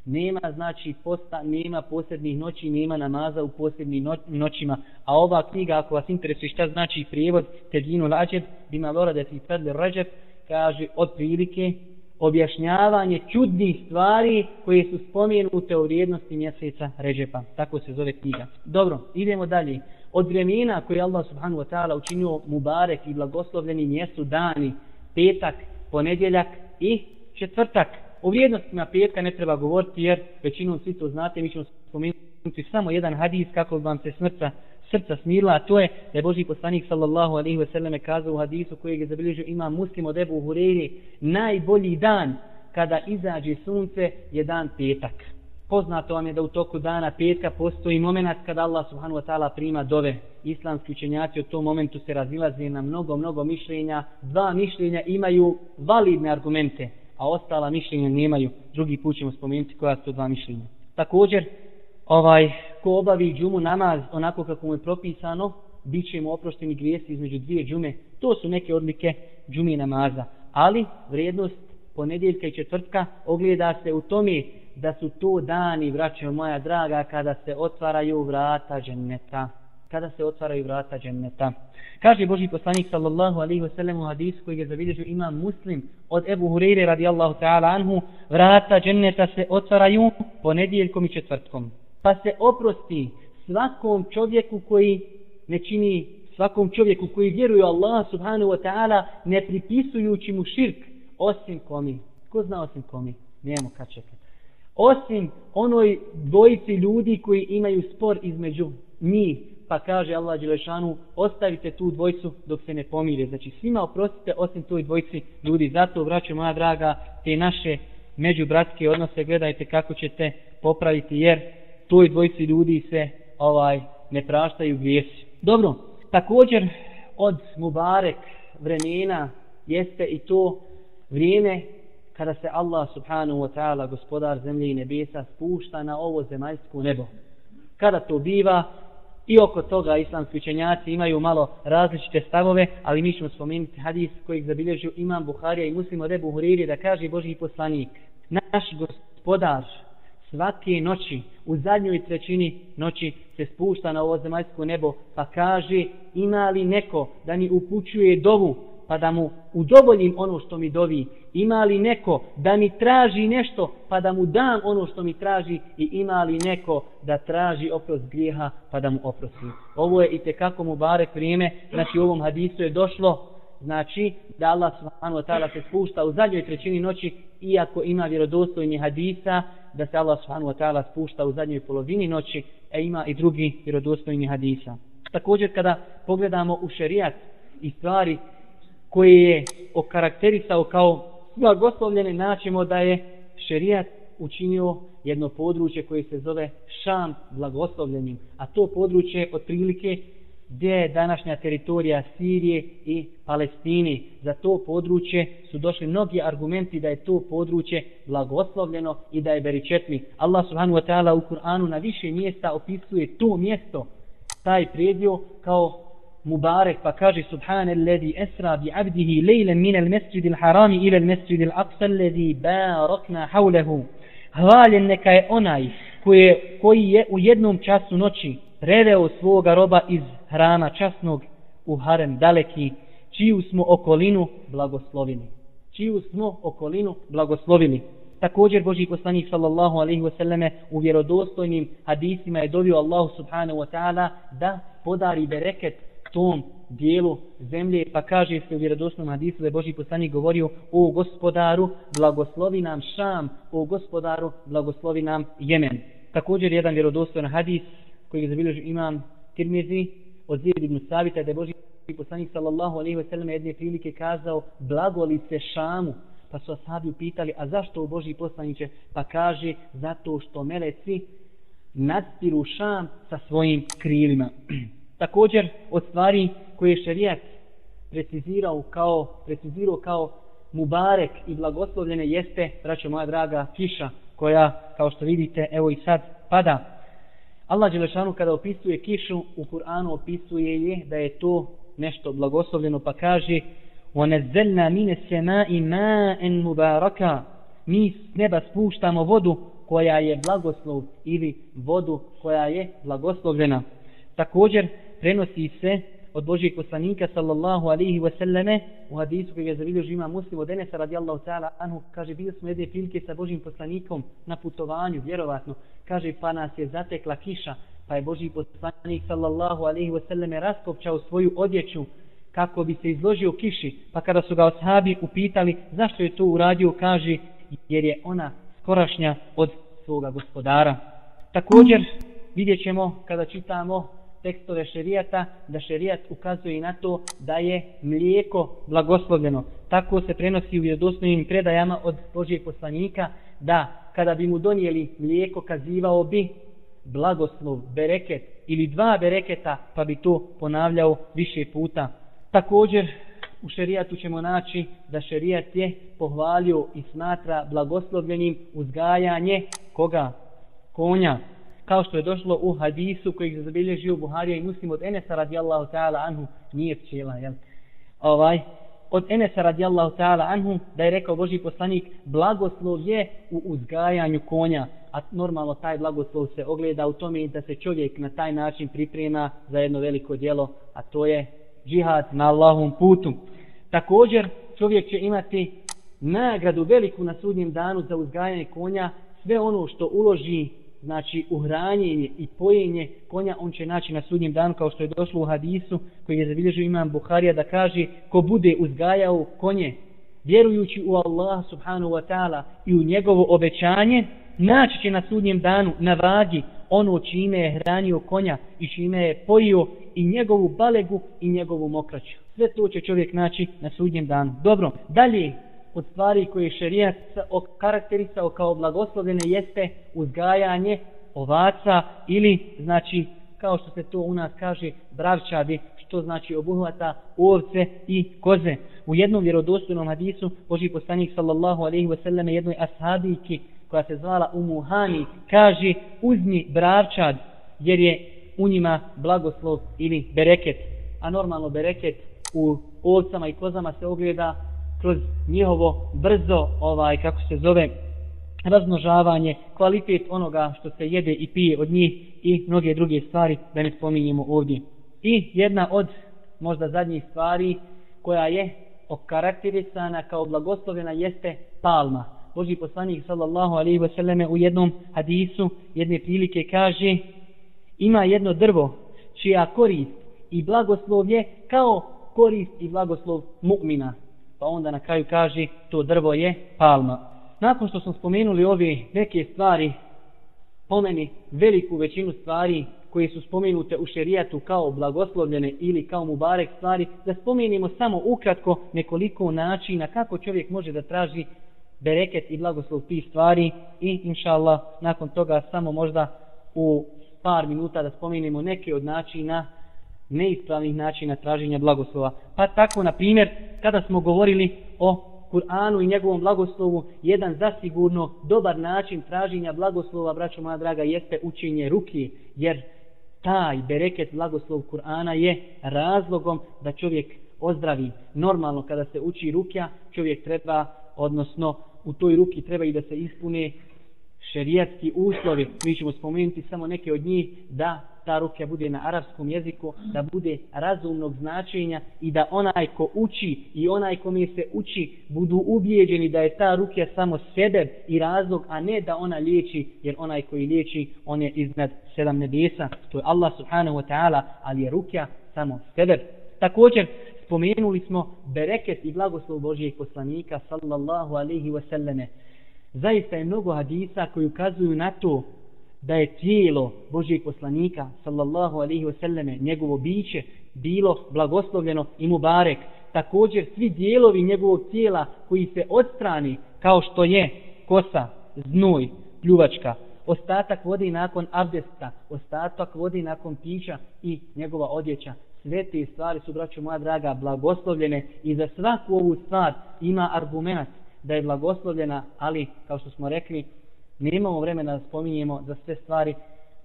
nema znači posta, nema posebnih noći, nema namaza u posebnim noćima. A ova knjiga, ako vas interesuje šta znači prijevod Tedinu Lađeb, bima lora da ti predli Ređeb, kaže od prilike objašnjavanje čudnih stvari koje su spomenute u vrijednosti mjeseca Ređepa. Tako se zove knjiga. Dobro, idemo dalje. Od vremena koje Allah subhanahu wa ta'ala učinio Mubarek i blagoslovljeni jesu dani, petak, ponedjeljak i četvrtak. O vrijednostima petka ne treba govoriti jer većinom svi to znate, mi ćemo spomenuti samo jedan hadis kako vam se smrca srca smirila, a to je da je Boži poslanik sallallahu alaihi wasallam kazao u hadisu kojeg je zabilježio ima muslim od Ebu Hureyri, najbolji dan kada izađe sunce je dan petak. Poznato vam je da u toku dana petka postoji moment kada Allah subhanahu wa ta'ala prima dove. Islamski učenjaci u tom momentu se razilaze na mnogo, mnogo mišljenja. Dva mišljenja imaju validne argumente a ostala mišljenja nemaju. Drugi put ćemo spomenuti koja su dva mišljenja. Također, ovaj, ko obavi džumu namaz onako kako mu je propisano, bit će mu oprošteni grijesi između dvije džume. To su neke odlike džumi namaza. Ali vrijednost ponedjeljka i četvrtka ogleda se u tome da su to dani, braćo moja draga, kada se otvaraju vrata dženneta. Kada se otvaraju vrata dženneta. Kaže Boži poslanik sallallahu alaihi wa sallam u hadisu koji je zabilježio imam muslim od Ebu Hureyre radijallahu ta'ala anhu vrata dženneta se otvaraju ponedjeljkom i četvrtkom. Pa se oprosti svakom čovjeku koji ne čini svakom čovjeku koji vjeruje Allah subhanahu wa ta'ala ne pripisujući mu širk osim komi. Ko zna osim komi? Nijemo kad čekati. Osim onoj dvojici ljudi koji imaju spor između njih pa kaže Allah Đelešanu, ostavite tu dvojcu dok se ne pomire. Znači svima oprostite osim toj dvojci ljudi. Zato, braćo moja draga, te naše međubratske odnose gledajte kako ćete popraviti, jer toj dvojci ljudi se ovaj ne praštaju grijesi. Dobro, također od Mubarek vremena jeste i to vrijeme kada se Allah subhanahu wa ta'ala, gospodar zemlje i nebesa, spušta na ovo zemaljsko nebo. Kada to biva, I oko toga islamski učenjaci imaju malo različite stavove, ali mi ćemo spomenuti hadis kojeg zabilježio imam Buharija i muslim od Ebu Huriri da kaže Boži poslanik. Naš gospodar svake noći u zadnjoj trećini noći se spušta na ovo zemaljsko nebo pa kaže ima li neko da mi upućuje dovu pa da mu udovoljim ono što mi dovi? Ima li neko da mi traži nešto pa da mu dam ono što mi traži i ima li neko da traži oprost grijeha pa da mu oprostim? Ovo je i tekako mu barek vrijeme, znači u ovom hadisu je došlo znači da Allah subhanahu wa ta'ala se spušta u zadnjoj trećini noći iako ima vjerodostojni hadisa da se Allah subhanahu wa ta'ala spušta u zadnjoj polovini noći e ima i drugi vjerodostojni hadisa također kada pogledamo u šerijat i stvari koje je okarakterisao kao blagoslovljene naćemo da je šerijat učinio jedno područje koje se zove Šam blagoslovljenim a to područje otprilike gdje je današnja teritorija Sirije i Palestini. Za to područje su došli mnogi argumenti da je to područje blagoslovljeno i da je beričetni. Allah subhanahu wa ta'ala u Kur'anu na više mjesta opisuje to mjesto, taj predio kao Mubarek pa kaže subhane alladhi esra bi abdihi lejlen min al mesjid al harami ila al mesjid al aqsa alladhi barakna hawlahu hvaljen neka je onaj koji je, koji je u jednom času noći preveo svoga roba iz hrana časnog u harem daleki, čiju smo okolinu blagoslovili. Čiju smo okolinu blagoslovili. Također Boži poslanik sallallahu alaihi wasallame u vjerodostojnim hadisima je dovio Allahu subhanahu wa ta'ala da podari bereket tom dijelu zemlje pa kaže se u vjerodostojnom hadisu da je Boži poslanik govorio o gospodaru blagoslovi nam Šam, o gospodaru blagoslovi nam Jemen. Također jedan vjerodostojan hadis koji je zabilježio imam Tirmizi od Zijed ibn Savita da je Boži poslanik sallallahu alaihi wasallam jedne prilike kazao blagoli se Šamu? Pa su ashabi upitali a zašto u Boži poslaniće? Pa kaže zato što meleci nadpiru Šam sa svojim krilima. (clears throat) također od stvari koje je šarijat precizirao kao precizirao kao mubarek i blagoslovljene jeste, braćo moja draga, kiša koja, kao što vidite, evo i sad pada. Allah Đelešanu kada opisuje kišu u Kur'anu opisuje je da je to nešto blagoslovljeno pa kaže وَنَزَّلْنَا مِنَ السَّمَاءِ مَاءً مُبَارَكًا Mi s neba spuštamo vodu koja je blagoslov ili vodu koja je blagoslovljena. Također prenosi se od Božijeg poslanika sallallahu alaihi wasallame. U hadisu koji je zavidio ima muslim od Enesa radijallahu ta'ala anhu kaže bili smo jedne prilike sa Božijim poslanikom na putovanju vjerovatno. Kaže pa nas je zatekla kiša pa je Božiji poslanik sallallahu alihi wasallame raskopčao svoju odjeću kako bi se izložio kiši. Pa kada su ga oshabi upitali zašto je to uradio? Kaže jer je ona skorašnja od svoga gospodara. Također vidjet ćemo kada čitamo tekstove šerijata, da šerijat ukazuje i na to da je mlijeko blagoslovljeno. Tako se prenosi u vjerodostojnim predajama od Božijeg poslanika, da kada bi mu donijeli mlijeko, kazivao bi blagoslov, bereket ili dva bereketa, pa bi to ponavljao više puta. Također, u šerijatu ćemo naći da šerijat je pohvalio i smatra blagoslovljenim uzgajanje koga? Konja kao što je došlo u hadisu kojeg je zabilježio Buharija i Muslim od Enesa radijallahu ta'ala anhu, nije pčela, jel? Ovaj, od Enesa radijallahu ta'ala anhu, da je rekao Boži poslanik, blagoslov je u uzgajanju konja, a normalno taj blagoslov se ogleda u tome da se čovjek na taj način priprema za jedno veliko djelo, a to je džihad na Allahom putu. Također, čovjek će imati nagradu veliku na sudnjem danu za uzgajanje konja, sve ono što uloži znači uhranjenje i pojenje konja on će naći na sudnjem danu kao što je došlo u hadisu koji je zabilježio imam Buharija da kaže ko bude uzgajao konje vjerujući u Allah subhanahu wa ta'ala i u njegovo obećanje naći će na sudnjem danu na vagi ono čime je hranio konja i čime je pojio i njegovu balegu i njegovu mokraću. Sve to će čovjek naći na sudnjem danu. Dobro, dalje od stvari koje šerijat karakterisao kao blagoslovljene jeste uzgajanje ovaca ili znači kao što se to u nas kaže bravčadi što znači obuhvata ovce i koze. U jednom vjerodostojnom hadisu Boži poslanik sallallahu alaihi wasallam jednoj ashabiki koja se zvala Umuhani kaže uzmi bravčad jer je u njima blagoslov ili bereket. A normalno bereket u ovcama i kozama se ogleda kroz njihovo brzo, ovaj kako se zove, razmnožavanje, kvalitet onoga što se jede i pije od njih i mnoge druge stvari da ne spominjemo ovdje. I jedna od možda zadnjih stvari koja je okarakterisana kao blagoslovljena jeste palma. Boži poslanik sallallahu alaihi wasallame u jednom hadisu jedne prilike kaže ima jedno drvo čija korist i blagoslov je kao korist i blagoslov mu'mina. Pa onda na kraju kaže to drvo je palma. Nakon što smo spomenuli ove neke stvari, pomeni veliku većinu stvari koje su spomenute u šerijatu kao blagoslovljene ili kao mubarek stvari, da spomenimo samo ukratko nekoliko načina kako čovjek može da traži bereket i blagoslov tih stvari i inša Allah, nakon toga samo možda u par minuta da spomenimo neke od načina neispravnih načina traženja blagoslova. Pa tako, na primjer, kada smo govorili o Kur'anu i njegovom blagoslovu, jedan zasigurno dobar način traženja blagoslova, braćo moja draga, jeste učenje ruki, jer taj bereket blagoslov Kur'ana je razlogom da čovjek ozdravi. Normalno kada se uči rukja, čovjek treba, odnosno u toj ruki treba i da se ispune šerijatski uslovi. Mi ćemo spomenuti samo neke od njih da ta ruke bude na arapskom jeziku, da bude razumnog značenja i da onaj ko uči i onaj ko mi se uči budu ubijeđeni da je ta ruke samo sebe i razlog, a ne da ona liječi, jer onaj koji liječi, on je iznad sedam nebesa. To je Allah subhanahu wa ta'ala, ali je ruke samo sebe. Također, spomenuli smo bereket i blagoslov Božijeg poslanika, sallallahu alaihi wa sallame. Zaista je mnogo hadisa koji ukazuju na to da je tijelo Božijeg poslanika, sallallahu alaihi wasallame, njegovo biće, bilo blagoslovljeno i mubarek. Također svi dijelovi njegovog tijela koji se odstrani, kao što je kosa, znoj, pljuvačka, ostatak vodi nakon abdesta, ostatak vodi nakon pića i njegova odjeća. Sve te stvari su, braćo moja draga, blagoslovljene i za svaku ovu stvar ima argument da je blagoslovljena, ali, kao što smo rekli, nemamo vremena da spominjemo za sve stvari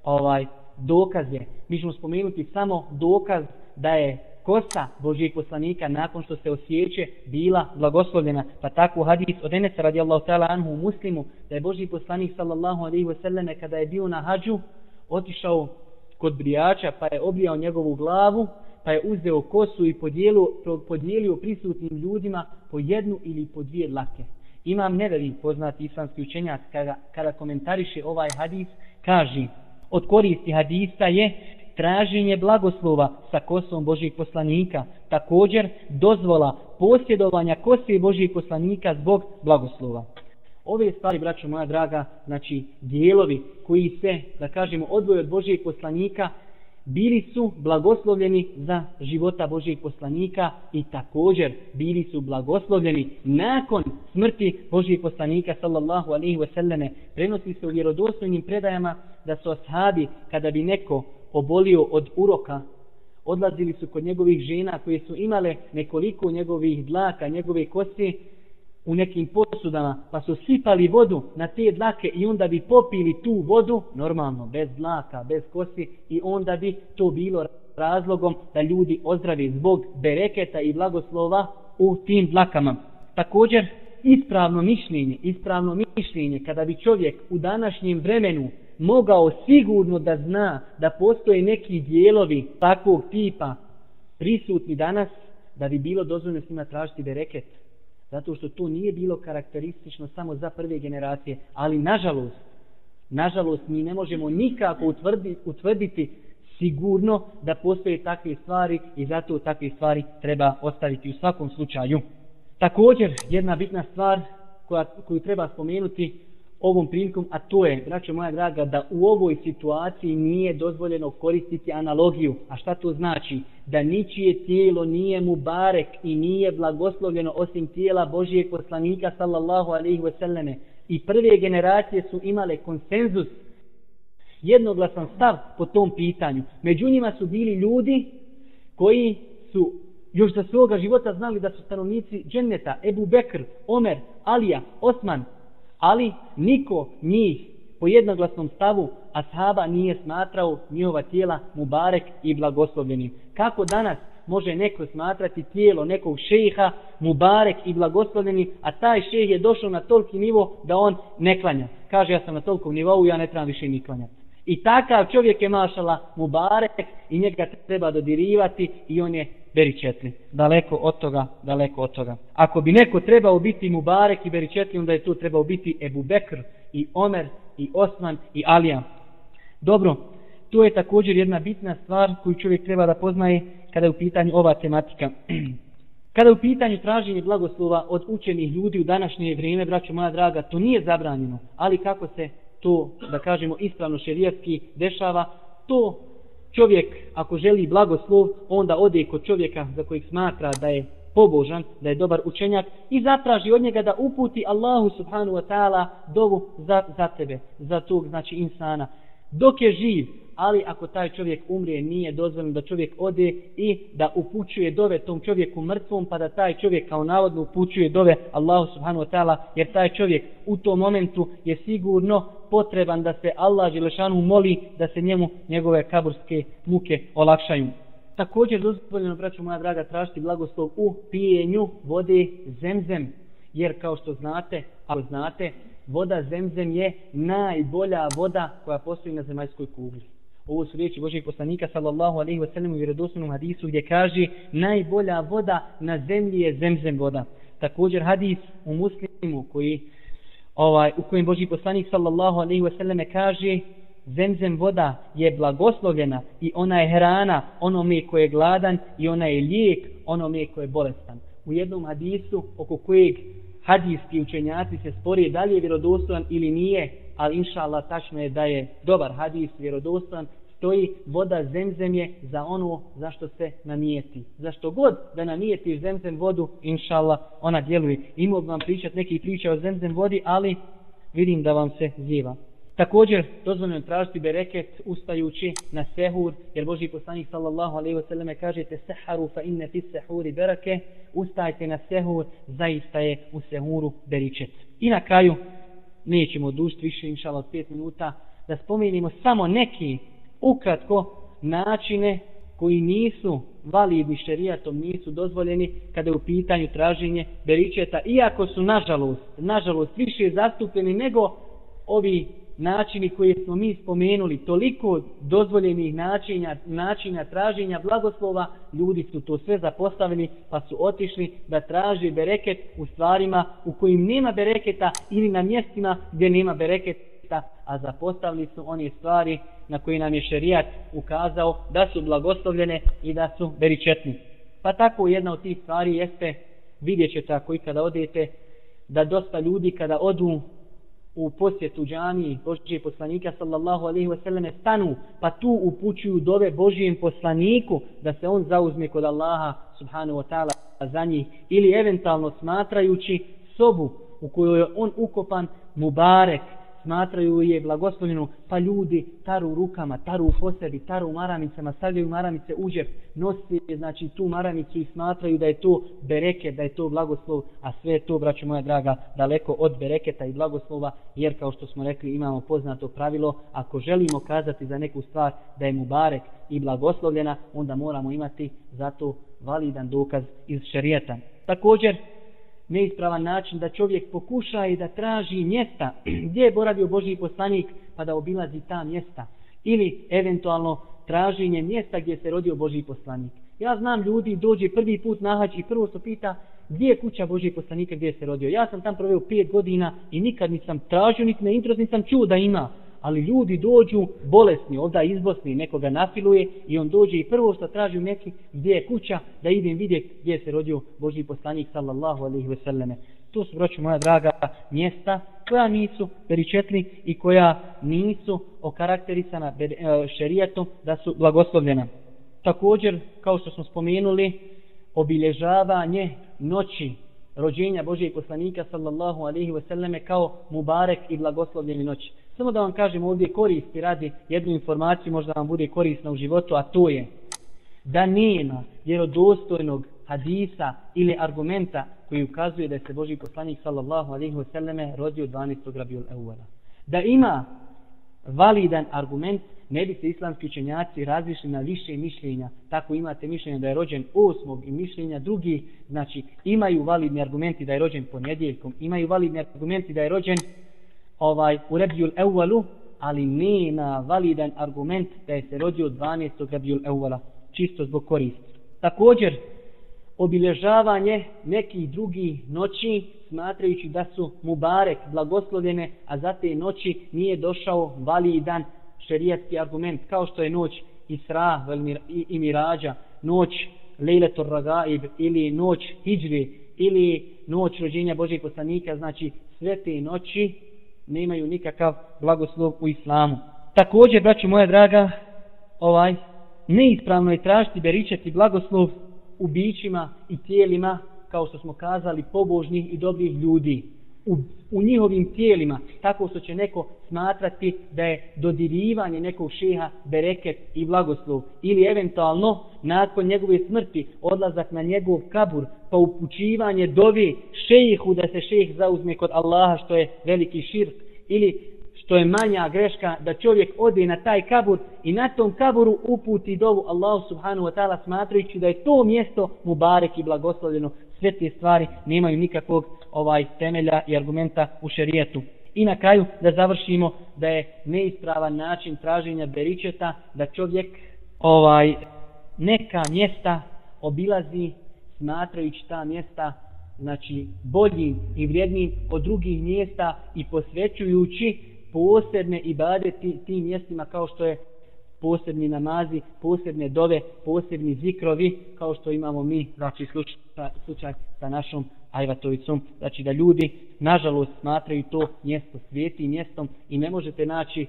ovaj dokaze. Mi ćemo spomenuti samo dokaz da je kosa Božijeg poslanika nakon što se osjeće bila blagoslovljena. Pa tako hadis od Enesa radijallahu ta'ala anhu muslimu da je Božji poslanik sallallahu alaihi wasallam kada je bio na hađu otišao kod brijača pa je obrijao njegovu glavu pa je uzeo kosu i podijelio, podijelio prisutnim ljudima po jednu ili po dvije dlake. Imam Nevevi, poznati islamski učenjac, kada, kada komentariše ovaj hadis, kaže, od koristi hadisa je traženje blagoslova sa kosom Božih poslanika, također dozvola posjedovanja kose Božih poslanika zbog blagoslova. Ove stvari, braćo moja draga, znači dijelovi koji se, da kažemo, odvoje od Božijeg poslanika, bili su blagoslovljeni za života Božijeg poslanika i također bili su blagoslovljeni nakon smrti Božijeg poslanika sallallahu alaihi wasallame. Prenosi se u vjerodostojnim predajama da su ashabi kada bi neko obolio od uroka odlazili su kod njegovih žena koje su imale nekoliko njegovih dlaka, njegove kose u nekim posudama, pa su sipali vodu na te dlake i onda bi popili tu vodu, normalno, bez dlaka, bez kosi, i onda bi to bilo razlogom da ljudi ozdravi zbog bereketa i blagoslova u tim dlakama. Također, ispravno mišljenje, ispravno mišljenje, kada bi čovjek u današnjem vremenu mogao sigurno da zna da postoje neki dijelovi takvog tipa prisutni danas, da bi bilo dozvoljno s njima tražiti bereket. Zato što to nije bilo karakteristično samo za prve generacije. Ali nažalost, nažalost mi ne možemo nikako utvrditi, utvrditi sigurno da postoje takve stvari i zato takve stvari treba ostaviti u svakom slučaju. Također, jedna bitna stvar koja, koju treba spomenuti ovom prilikom, a to je, braćo moja draga, da u ovoj situaciji nije dozvoljeno koristiti analogiju. A šta to znači? Da ničije tijelo nije mu barek i nije blagoslovljeno osim tijela Božijeg poslanika sallallahu alaihi wasallame. I prve generacije su imale konsenzus, jednoglasan stav po tom pitanju. Među njima su bili ljudi koji su još za svoga života znali da su stanovnici dženneta, Ebu Bekr, Omer, Alija, Osman, ali niko njih po jednoglasnom stavu ashaba nije smatrao njihova tijela mubarek i blagoslovljenim. Kako danas može neko smatrati tijelo nekog šeha mubarek i blagoslovljeni, a taj šeh je došao na toliki nivo da on ne klanja. Kaže ja sam na tolikom nivou, ja ne trebam više ni klanjati. I takav čovjek je mašala Mubarek i njega treba dodirivati i on je beričetli. Daleko od toga, daleko od toga. Ako bi neko trebao biti Mubarek i beričetli, onda je tu trebao biti Ebu Bekr i Omer i Osman i Alija. Dobro, to je također jedna bitna stvar koju čovjek treba da poznaje kada je u pitanju ova tematika. (clears throat) kada je u pitanju traženje blagoslova od učenih ljudi u današnje vrijeme, braćo moja draga, to nije zabranjeno, ali kako se to, da kažemo, ispravno šerijatski dešava, to čovjek, ako želi blagoslov, onda ode kod čovjeka za kojeg smatra da je pobožan, da je dobar učenjak i zatraži od njega da uputi Allahu subhanu wa ta'ala dovu za, za tebe, za tog, znači, insana. Dok je živ, ali ako taj čovjek umrije, nije dozvoljeno da čovjek ode i da upućuje dove tom čovjeku mrtvom, pa da taj čovjek kao navodno upućuje dove Allahu subhanu wa ta'ala, jer taj čovjek u tom momentu je sigurno potreban da se Allah Đelešanu moli da se njemu njegove kaburske muke olakšaju. Također dozvoljeno, braću moja draga, tražiti blagoslov u pijenju vode zemzem, jer kao što znate, ako znate, voda zemzem je najbolja voda koja postoji na zemaljskoj kugli. Ovo su riječi Božih poslanika sallallahu alaihi wa sallam u vjerodoslovnom hadisu gdje kaže najbolja voda na zemlji je zemzem voda. Također hadis u muslimu koji ovaj, u kojem Boži poslanik sallallahu alaihi wasallam kaže zemzem voda je blagoslovljena i ona je hrana onome ko je gladan i ona je lijek onome ko je bolestan. U jednom hadisu oko kojeg hadijski učenjaci se spori da li je vjerodostojan ili nije, ali inša Allah tačno je da je dobar hadis vjerodostojan, stoji voda zemzem je za ono zašto se nanijeti. Zašto god da nanijetiš zemzem vodu, inša Allah, ona djeluje. Imao vam pričat neki priča o zemzem vodi, ali vidim da vam se zjeva. Također, dozvoljeno je tražiti bereket ustajući na sehur, jer Boži poslanik sallallahu alaihi wasallam kaže te seharu fa inne fi sehuri berake, ustajte na sehur, zaista je u sehuru beričet. I na kraju, nećemo dušt više, inšala od pet minuta, da spomenimo samo neki ukratko načine koji nisu validni šerijatom, nisu dozvoljeni kada je u pitanju traženje beričeta, iako su nažalost, nažalost više zastupljeni nego ovi načini koje smo mi spomenuli, toliko dozvoljenih načina, načina traženja blagoslova, ljudi su to sve zapostavili pa su otišli da traže bereket u stvarima u kojim nema bereketa ili na mjestima gdje nema mjesta, a zapostavili su one stvari na koje nam je šerijat ukazao da su blagoslovljene i da su beričetni. Pa tako jedna od tih stvari jeste, vidjet ćete ako i kada odete, da dosta ljudi kada odu u posjetu džaniji Božije poslanika sallallahu alaihi wa sallam stanu pa tu upućuju dove Božijem poslaniku da se on zauzme kod Allaha subhanahu wa ta'ala za njih ili eventualno smatrajući sobu u kojoj je on ukopan mubarek smatraju je blagoslovljenu, pa ljudi taru rukama, taru u posebi, taru u maramicama, stavljaju maramice u džep, nosi znači, tu maramicu i smatraju da je to bereke, da je to blagoslov, a sve to, braćo moja draga, daleko od bereketa i blagoslova, jer kao što smo rekli, imamo poznato pravilo, ako želimo kazati za neku stvar da je mu barek i blagoslovljena, onda moramo imati zato validan dokaz iz šarijeta. Također, neispravan način da čovjek pokuša i da traži mjesta (clears throat) gdje je boravio Božji poslanik pa da obilazi ta mjesta. Ili eventualno traženje mjesta gdje se rodio Božji poslanik. Ja znam ljudi dođe prvi put na hađ i prvo se pita gdje je kuća Božji poslanika gdje se rodio. Ja sam tam proveo pet godina i nikad nisam tražio, niti me intros nisam čuo da ima ali ljudi dođu bolesni, ovda iz Bosne nekoga nafiluje i on dođe i prvo što traži u neki gdje je kuća da idem vidjeti gdje se rodio Božji poslanik sallallahu alaihi ve selleme. To su, braću moja draga, mjesta koja nisu peričetli i koja nisu okarakterisana e, šerijatom da su blagoslovljena. Također, kao što smo spomenuli, obilježavanje noći rođenja Božijeg poslanika sallallahu alaihi ve selleme kao mubarek i blagoslovljeni noći. Samo da vam kažem ovdje koristi radi jednu informaciju, možda vam bude korisna u životu, a to je da nema vjerodostojnog hadisa ili argumenta koji ukazuje da je se Boži poslanik sallallahu alaihi wa sallame rodio 12. rabijul euvara. Da ima validan argument, ne bi se islamski učenjaci razlišli na više mišljenja. Tako imate mišljenje da je rođen osmog i mišljenja drugi, znači imaju validni argumenti da je rođen ponedjeljkom, imaju validni argumenti da je rođen ovaj u Rebjul Evalu, ali nema validan argument da je se rodio 12. Rebjul Evola, čisto zbog koristi. Također, obilježavanje nekih drugi noći, smatrajući da su Mubarek blagoslovljene, a za te noći nije došao validan šerijatski argument, kao što je noć Isra i Mirađa, noć Lejletor Ragaib ili noć Hidžri ili noć rođenja Božeg poslanika, znači sve te noći nemaju nikakav blagoslov u islamu. Također, braću moja draga, ovaj, neispravno je tražiti beričeti blagoslov u bićima i tijelima, kao što smo kazali, pobožnih i dobrih ljudi. U, u njihovim tijelima, tako što će neko smatrati da je dodirivanje nekog šeha bereket i blagoslov. Ili eventualno, nakon njegove smrti, odlazak na njegov kabur, pa upućivanje dovi šejihu da se šejih zauzme kod Allaha, što je veliki širk. Ili što je manja greška da čovjek ode na taj kabur i na tom kaburu uputi dovu Allahu subhanahu wa ta'ala smatrajući da je to mjesto mubarek i blagoslovljeno. Sve te stvari nemaju nikakvog ovaj temelja i argumenta u šerijetu. I na kraju da završimo da je neispravan način traženja beričeta da čovjek ovaj neka mjesta obilazi smatrajući ta mjesta znači boljim i vrijednim od drugih mjesta i posvećujući posebne ibadete tim mjestima kao što je posebni namazi, posebne dove, posebni zikrovi, kao što imamo mi, znači slučaj, slučaj sa našom Ajvatovicom. Znači da ljudi, nažalost, smatraju to mjesto svijetim mjestom i ne možete naći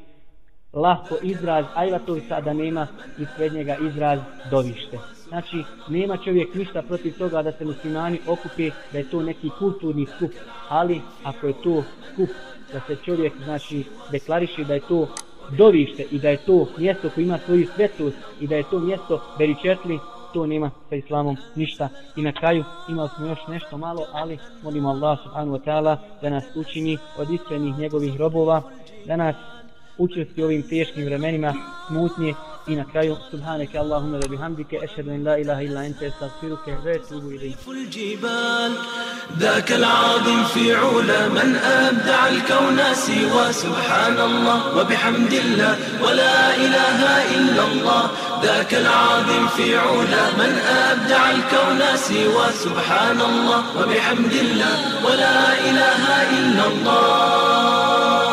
lahko izraz Ajvatovica da nema ispred njega izraz dovište. Znači, nema čovjek ništa protiv toga da se muslimani okupe, da je to neki kulturni skup, ali ako je to skup da se čovjek znači deklariši da je to dovište i da je to mjesto koje ima svoju svetost i da je to mjesto beričetli, to nema sa islamom ništa. I na kraju imali smo još nešto malo, ali molimo Allah subhanahu wa ta'ala da nas učini od iskrenih njegovih robova, da nas učesti ovim teškim vremenima smutnje i na kraju subhanaka Allahumma wa bihamdika ashhadu an la ilaha illa anta astaghfiruka wa atubu ilayk. ذاك العظيم في علا من أبدع الكون سوى سبحان الله وبحمد الله ولا إله إلا الله ذاك العظيم في علا من أبدع الكون سوى سبحان الله وبحمد الله ولا إله إلا الله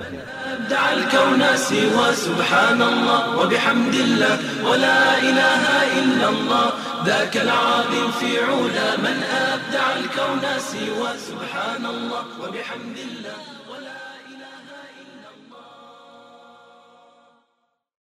دع الكون سوى سبحان الله وبحمد الله ولا إله إلا الله. ذاك العظيم في علا من أبدع الكون سوى سبحان الله وبحمد الله.